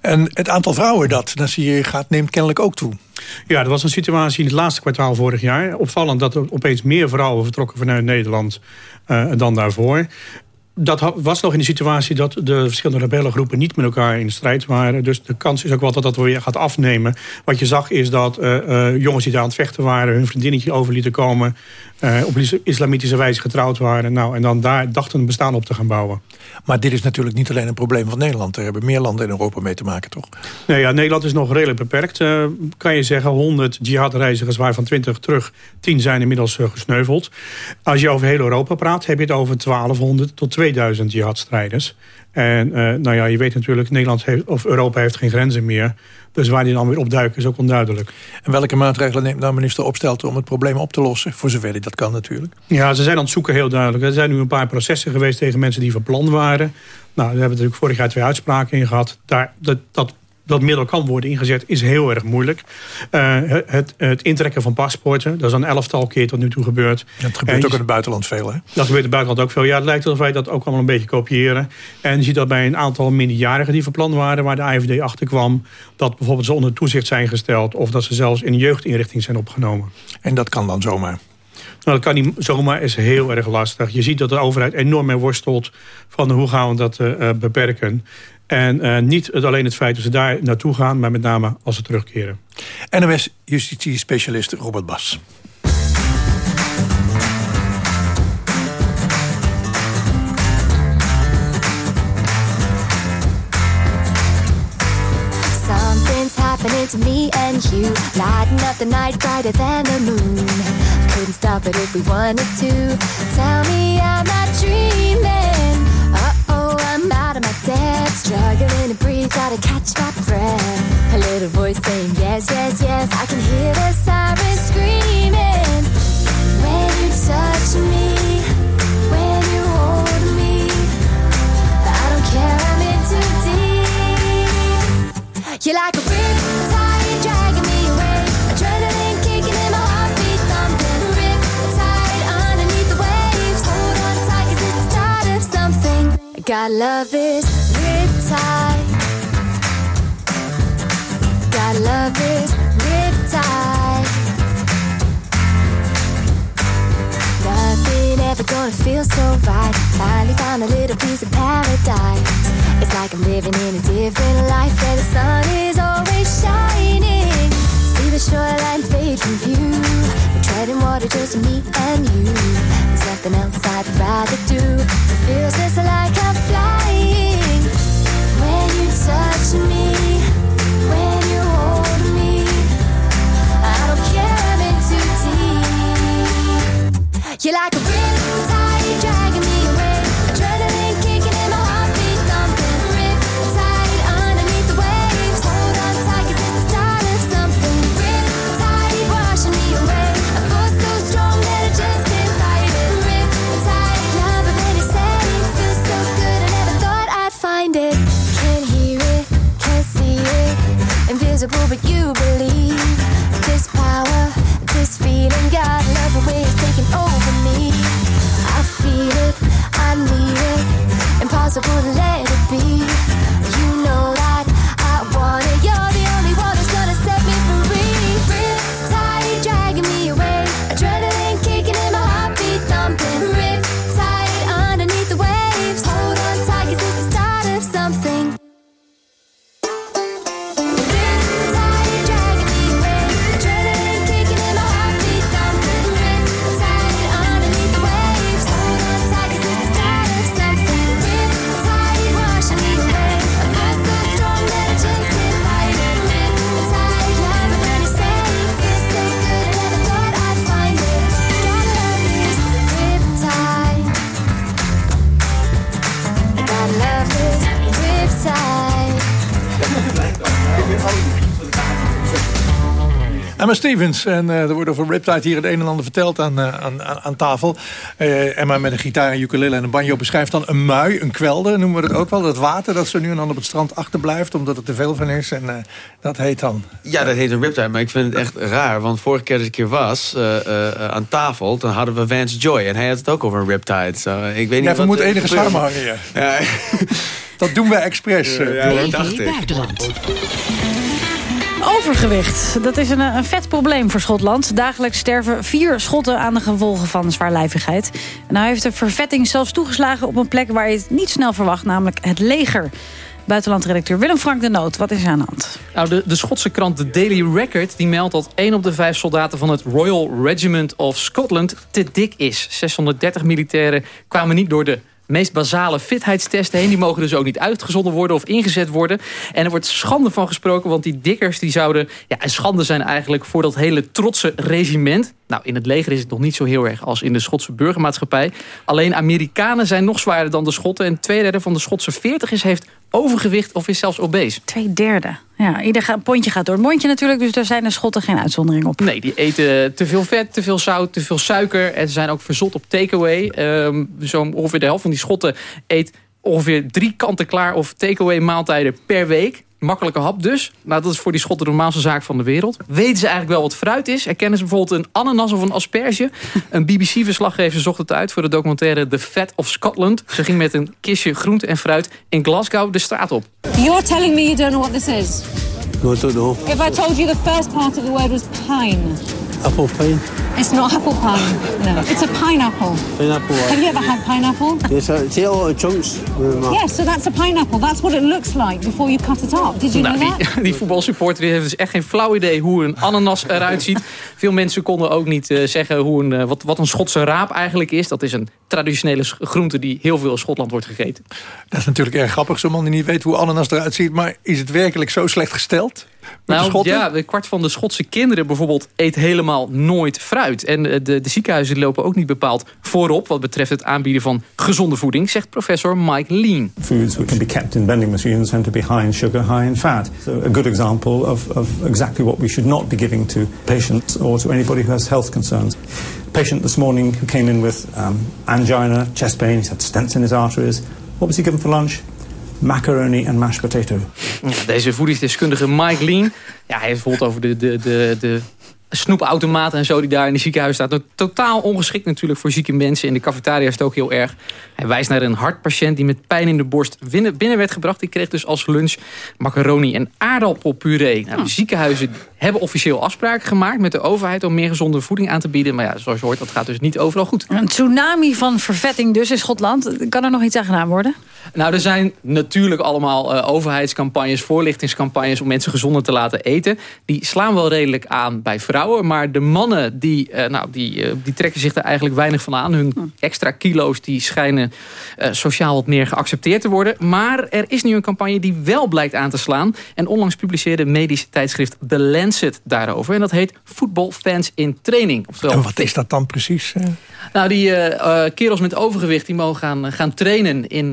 Speaker 3: En het aantal vrouwen dat naar Syrië gaat neemt kennelijk ook toe.
Speaker 27: Ja, dat was een situatie in het laatste kwartaal vorig jaar. Opvallend dat er opeens meer vrouwen vertrokken vanuit Nederland uh, dan daarvoor dat was nog in de situatie dat de verschillende rebellengroepen niet met elkaar in strijd waren. Dus de kans is ook wel dat dat weer gaat afnemen. Wat je zag is dat uh, uh, jongens die daar aan het vechten waren... hun vriendinnetje over lieten komen... Uh, op islamitische wijze getrouwd waren. Nou, en dan daar dachten een bestaan op te gaan bouwen.
Speaker 3: Maar dit is natuurlijk niet alleen een probleem van Nederland. Er hebben meer landen in Europa mee te maken, toch?
Speaker 27: Nee, ja, Nederland is nog redelijk beperkt. kan je zeggen, 100 jihadreizigers waarvan 20 terug. 10 zijn inmiddels gesneuveld. Als je over heel Europa praat, heb je het over 1200 tot 2000 jihadstrijders. En uh, nou ja, je weet natuurlijk, Nederland heeft, of Europa heeft geen grenzen meer. Dus waar die dan weer opduiken is ook onduidelijk.
Speaker 3: En welke maatregelen neemt nou minister Opstelten om het probleem op te lossen? Voor zover hij dat kan natuurlijk.
Speaker 27: Ja, ze zijn aan het zoeken heel duidelijk. Er zijn nu een paar processen geweest tegen mensen die verpland waren. Nou, we hebben natuurlijk vorig jaar twee uitspraken in gehad. Daar, dat, dat dat middel kan worden ingezet, is heel erg moeilijk. Uh, het, het, intrekken van paspoorten, dat is een elftal keer tot nu toe gebeurd.
Speaker 3: dat gebeurt ook in het buitenland veel, hè?
Speaker 27: Dat gebeurt in het buitenland ook veel. Ja, het lijkt alsof wij dat ook allemaal een beetje kopiëren. En je ziet dat bij een aantal minderjarigen die verpland waren... waar de IVD achter kwam, dat bijvoorbeeld ze onder toezicht zijn gesteld... of dat ze zelfs in een jeugdinrichting zijn opgenomen.
Speaker 3: En dat kan dan zomaar?
Speaker 27: Nou, dat kan niet zomaar, is heel erg lastig. Je ziet dat de overheid enorm mee worstelt van hoe gaan we dat eh, eh, beperken. En eh, niet het, alleen het feit dat ze daar naartoe gaan, maar met name als ze terugkeren.
Speaker 3: NOS justitiespecialist Robert Bas.
Speaker 28: Couldn't stop it if we wanted to. Tell me I'm not dreaming. Uh oh, I'm out of my depth, struggling to breathe, gotta catch my breath. A little voice saying yes, yes, yes. I can hear the sirens screaming. When you touch me, when you hold me, I don't care, I'm in too deep. You're like a God love this riptide. God love this riptide. Nothing ever gonna feel so right. Finally found a little piece of paradise. It's like I'm living in a different life where the sun is always shining. See the shoreline fade from view. We're treading water just me and you. Nothing else I'd rather do. It feels just like I'm flying. When you touch me, when you hold me, I don't care, I'm in too deep. You're like a riptide but you believe. This power, this feeling, God love the way it's taking over me. I feel it, I need it, impossible to let
Speaker 3: Emma Stevens. En eh, er wordt over Riptide hier het een en ander verteld aan, eh, aan, aan, tafel. Eh, Emma met een gitaar, een ukulele en een banjo beschrijft dan een mui, een kwelder noemen we dat ook wel. Dat water dat zo nu en dan op het strand achterblijft omdat er te veel van is. En eh, dat heet dan...
Speaker 16: Ja, dat heet een riptide, maar ik vind het echt raar. Want vorige keer dat ik hier was, eh, eh, eh, aan tafel... dan hadden we Vance Joy en hij had het ook over een riptide. Zo, ik weet niet
Speaker 3: Jij
Speaker 16: wat
Speaker 3: vermoedt
Speaker 16: er
Speaker 3: enige
Speaker 16: gebeurt.
Speaker 3: samenhang hier.
Speaker 16: Ja.
Speaker 3: Dat doen wij expres. eh.
Speaker 16: Ja, dat dacht ik.
Speaker 2: Overgewicht, dat is een, een vet probleem voor Schotland. Dagelijks sterven vier Schotten aan de gevolgen van zwaarlijvigheid. En nou heeft de vervetting zelfs toegeslagen op een plek waar je het niet snel verwacht, namelijk het leger. Buitenlandredacteur Willem Frank de Noot, wat is er aan de hand?
Speaker 27: Nou, de, de Schotse krant The Daily Record die meldt dat 1 op de 5 soldaten van het Royal Regiment of Scotland te dik is. 630 militairen kwamen niet door de meest basale fitheidstesten heen. Die mogen dus ook niet uitgezonden worden of ingezet worden. En er wordt schande van gesproken, want die dikkers die zouden... Ja, een schande zijn eigenlijk voor dat hele trotse regiment. Nou, in het leger is het nog niet zo heel erg als in de Schotse burgermaatschappij. Alleen Amerikanen zijn nog zwaarder dan de Schotten. En twee derde van de Schotse veertigers heeft overgewicht of is zelfs obese.
Speaker 2: Twee derde. Ja, ieder pondje gaat door het mondje natuurlijk, dus daar zijn de Schotten geen uitzondering op.
Speaker 27: Nee, die eten te veel vet, te veel zout, te veel suiker. En ze zijn ook verzot op takeaway. Ehm zo ongeveer de helft van die Schotten eet ongeveer drie kanten-klaar of takeaway maaltijden per week. Makkelijke hap dus. Nou, dat is voor die Schotten de normaalste zaak van de wereld. Weten ze eigenlijk wel wat fruit is? Herkennen ze bijvoorbeeld een ananas of een asperge? Een BBC-verslaggever zocht het uit voor de documentaire The Fat of Scotland. Ze ging met een kistje groente en fruit in Glasgow de straat op.
Speaker 29: You're telling me you don't know what this is?
Speaker 30: No, I don't know.
Speaker 29: If I told you the first part of the word was pine,
Speaker 30: Apple pine.
Speaker 29: It's not apple pine. No, it's a pineapple.
Speaker 30: Pineapple.
Speaker 29: Have you ever had pineapple?
Speaker 30: Yes, I take a lot of chunks. my-
Speaker 29: Yes, so that's a pineapple. That's what it looks like before you cut it up. Did you
Speaker 27: Nou,
Speaker 29: know
Speaker 27: die,
Speaker 29: that?
Speaker 27: die voetbalsupporter die heeft dus echt geen flauw idee hoe een ananas eruit ziet. Veel mensen konden ook niet eh, zeggen hoe een, eh, wat, wat een Schotse raap eigenlijk is. Dat is een traditionele groente die heel veel in Schotland wordt gegeten.
Speaker 3: Dat is natuurlijk erg grappig, zo'n man die niet weet hoe ananas eruit ziet. Maar is het werkelijk zo slecht gesteld?
Speaker 27: Nou
Speaker 3: schotten?
Speaker 27: ja, een kwart van de Schotse kinderen bijvoorbeeld eet helemaal nooit fruit. En eh, de, de ziekenhuizen lopen ook niet bepaald voorop... wat betreft het aanbieden van gezonde voeding, zegt professor Mike Lean.
Speaker 31: Foods which can be kept in vending machines tend to be high in sugar, high in fat. So a good example of, of exactly what we should not be giving to patients or to anybody who has health concerns. A patient this morning who came in with um, angina, chest pain, he's had stents in his arteries. What was he given for lunch? Macaroni and mashed potato.
Speaker 27: Ja, deze voedingsdeskundige Mike Lean... Ja, hij heeft bijvoorbeeld over de, de, de, de snoepautomaten en zo die daar in het ziekenhuis staat. Totaal ongeschikt natuurlijk voor zieke mensen. In de cafetaria is het ook heel erg. Hij wijst naar een hartpatiënt die met pijn in de borst binnen, werd gebracht. Die kreeg dus als lunch macaroni en aardappelpuree. Nou, de ziekenhuizen hebben officieel afspraken gemaakt met de overheid... om meer gezonde voeding aan te bieden. Maar ja, zoals je hoort, dat gaat dus niet overal goed.
Speaker 2: Een tsunami van vervetting dus in Schotland. Kan er nog iets aan gedaan worden?
Speaker 27: Nou, er zijn natuurlijk allemaal eh, overheidscampagnes, voorlichtingscampagnes om mensen gezonder te laten eten. Die slaan wel redelijk aan bij vrouwen, maar de mannen die, eh, nou, die, eh, die trekken zich er eigenlijk weinig van aan. Hun extra kilo's die schijnen eh, sociaal wat meer geaccepteerd te worden. Maar er is nu een campagne die wel blijkt aan te slaan. En onlangs publiceerde medisch tijdschrift The Lancet daarover. En dat heet Voetbalfans in Training. Oftewel,
Speaker 3: En wat is dat dan precies? eh?
Speaker 27: nou, die eh, kerels met overgewicht die mogen gaan, gaan trainen in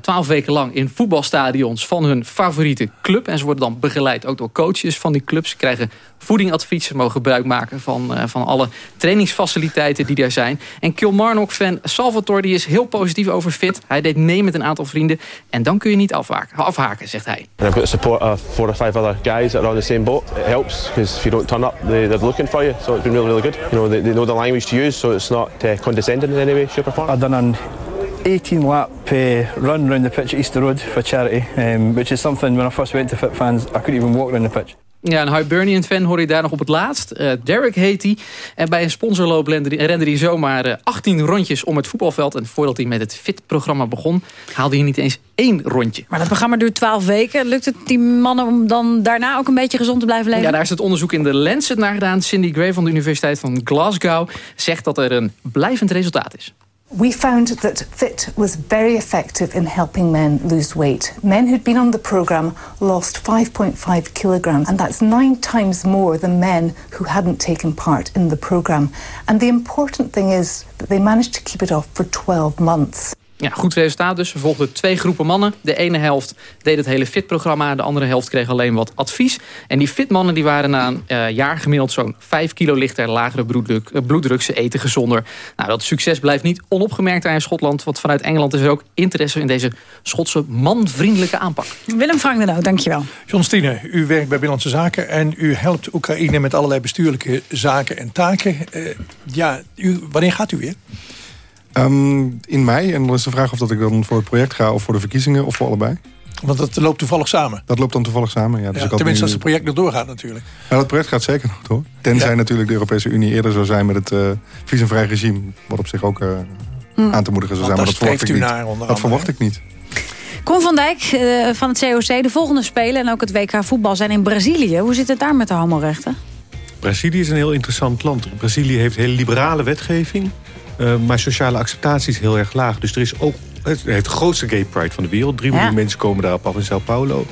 Speaker 27: twaalf weken lang in voetbalstadions van hun favoriete club. En ze worden dan begeleid ook door coaches van die clubs. Ze krijgen voedingadvies, ze mogen gebruik maken van, eh, van alle trainingsfaciliteiten die daar zijn. En Kilmarnock-fan Salvatore die is heel positief over fit. Hij deed mee met een aantal vrienden en dan kun je niet afhaken, afhaken zegt hij.
Speaker 32: And I've got support of four or five other guys that are on the same boat. It helps because if you don't turn up, they, they're looking for you. So it's been really, really good. You know, they, they know the language to use, so it's not uh, condescending in any way, shape or form.
Speaker 33: I've done an 18 lap uh, run round the pitch at Easter Road for charity, um, which is something when I first went to Fit Fans, I couldn't even walk around the pitch.
Speaker 27: Ja, een Hibernian fan hoor je daar nog op het laatst. Eh, Derek heet hij. En bij een sponsorloop rende hij- zomaar eh, 18 rondjes om het voetbalveld. En voordat hij met het FIT-programma begon, haalde hij niet eens één rondje.
Speaker 2: Maar dat programma duurt 12 weken. Lukt het die mannen om dan daarna ook een beetje gezond te blijven leven?
Speaker 27: Ja, daar is het onderzoek in de Lancet naar gedaan. Cindy Gray van de Universiteit van Glasgow zegt dat er een blijvend resultaat is.
Speaker 29: We found that FIT was very effective in helping men lose weight. Men who'd been on the program lost 5.5 kilograms, and that's nine times more than men who hadn't taken part in the program. And the important thing is that they managed to keep it off for 12 months.
Speaker 27: Ja, goed resultaat dus. We volgden twee groepen mannen. De ene helft deed het hele fit-programma. De andere helft kreeg alleen wat advies. En die fit-mannen die waren na een eh, jaar gemiddeld zo'n 5 kilo lichter, lagere bloeddruk, eh, bloeddruk. Ze eten gezonder. Nou, dat succes blijft niet onopgemerkt daar in Schotland. Want vanuit Engeland is er ook interesse in deze Schotse manvriendelijke aanpak.
Speaker 2: Willem Frank de Nou, dankjewel.
Speaker 3: John Stine, u werkt bij Binnenlandse Zaken... en u helpt Oekraïne met allerlei bestuurlijke zaken en taken. Eh, ja, u, wanneer gaat u weer?
Speaker 15: Ehm, in mei. En dan is de vraag of dat ik dan voor het project ga... of voor de verkiezingen of voor allebei.
Speaker 3: Want dat loopt toevallig samen.
Speaker 15: Dat loopt dan toevallig samen, ja. Dus
Speaker 3: Ja,
Speaker 15: ik had
Speaker 3: tenminste,
Speaker 15: nu-
Speaker 3: als het project nog doorgaat natuurlijk.
Speaker 15: Ja, dat project gaat zeker nog door. Tenzij
Speaker 3: Ja.
Speaker 15: natuurlijk de Europese Unie eerder zou zijn met het eh, visumvrij regime. Wat op zich ook eh,
Speaker 2: Hm.
Speaker 15: aan te moedigen zou
Speaker 3: Want
Speaker 15: zijn. Maar
Speaker 3: daar
Speaker 15: dat verwacht ik niet.
Speaker 3: naar, onder
Speaker 15: dat
Speaker 3: andere,
Speaker 15: verwacht ik niet.
Speaker 2: Koen van Dijk eh, van het COC, de volgende Spelen... en ook het WK voetbal zijn in Brazilië. Hoe zit het daar met de homorechten?
Speaker 17: Brazilië is een heel interessant land. Brazilië heeft hele liberale wetgeving. Eh, maar sociale acceptatie is heel erg laag. Dus er is ook het de grootste gay pride van de wereld. Drie
Speaker 2: Ja.
Speaker 17: miljoen mensen komen daarop af in Sao Paulo.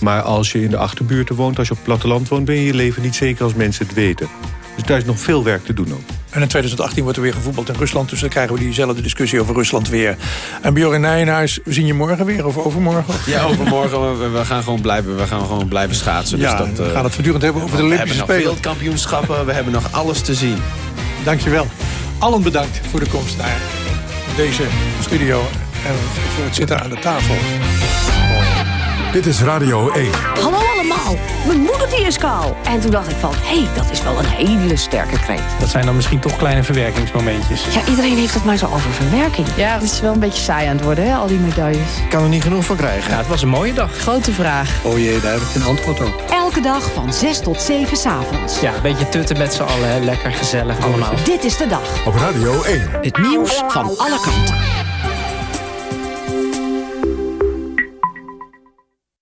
Speaker 17: Maar als je in de achterbuurten woont, als je op het platteland woont... ben je je leven niet zeker als mensen het weten. Dus daar is nog veel werk te doen ook.
Speaker 3: En in 2018 wordt er weer gevoetbald in Rusland. Dus dan krijgen we diezelfde discussie over Rusland weer. En Bjorn Nijenhuis, we zien je morgen weer of overmorgen?
Speaker 16: Ja, overmorgen. We, we gaan gewoon blijven, we gaan gewoon blijven schaatsen.
Speaker 3: Ja,
Speaker 16: dus dat,
Speaker 3: we
Speaker 16: eh,
Speaker 3: gaan het voortdurend hebben over de
Speaker 16: we
Speaker 3: Olympische
Speaker 16: hebben nog
Speaker 3: Spelen.
Speaker 16: wereldkampioenschappen. We hebben nog alles te zien.
Speaker 3: Dankjewel. Allen bedankt voor de komst naar deze studio. En voor het zitten aan de tafel.
Speaker 1: Dit is Radio 1.
Speaker 34: Hallo allemaal, mijn moeder die is kaal. En toen dacht ik van, hé, hey, dat is wel een hele sterke kreet.
Speaker 35: Dat zijn dan misschien toch kleine verwerkingsmomentjes.
Speaker 34: Ja, iedereen heeft het maar zo over verwerking. Ja, het is wel een beetje saai aan het worden, hè, al die medailles.
Speaker 36: Ik kan er niet genoeg van krijgen.
Speaker 35: Ja, het was een mooie dag.
Speaker 34: Grote vraag.
Speaker 36: Oh jee, daar heb ik een antwoord op.
Speaker 37: Elke dag van 6 tot 7 's avonds.
Speaker 35: Ja, een beetje tutten met z'n allen. hè. Lekker gezellig allemaal.
Speaker 37: Dit is de dag.
Speaker 1: Op Radio 1.
Speaker 37: Het nieuws van alle kanten.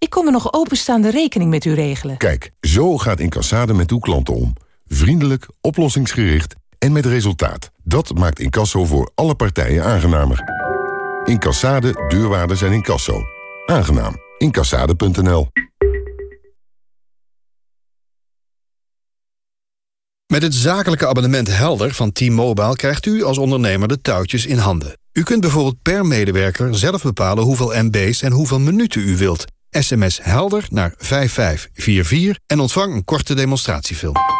Speaker 13: Ik kom een nog openstaande rekening met u regelen.
Speaker 38: Kijk, zo gaat Incassade met uw klanten om. Vriendelijk, oplossingsgericht en met resultaat. Dat maakt Incasso voor alle partijen aangenamer. Incassade, deurwaarders en incasso. Aangenaam. Incassade.nl
Speaker 39: Met het zakelijke abonnement Helder van T-Mobile krijgt u als ondernemer de touwtjes in handen. U kunt bijvoorbeeld per medewerker zelf bepalen hoeveel MB's en hoeveel minuten u wilt. SMS Helder naar 5544 en ontvang een korte demonstratiefilm.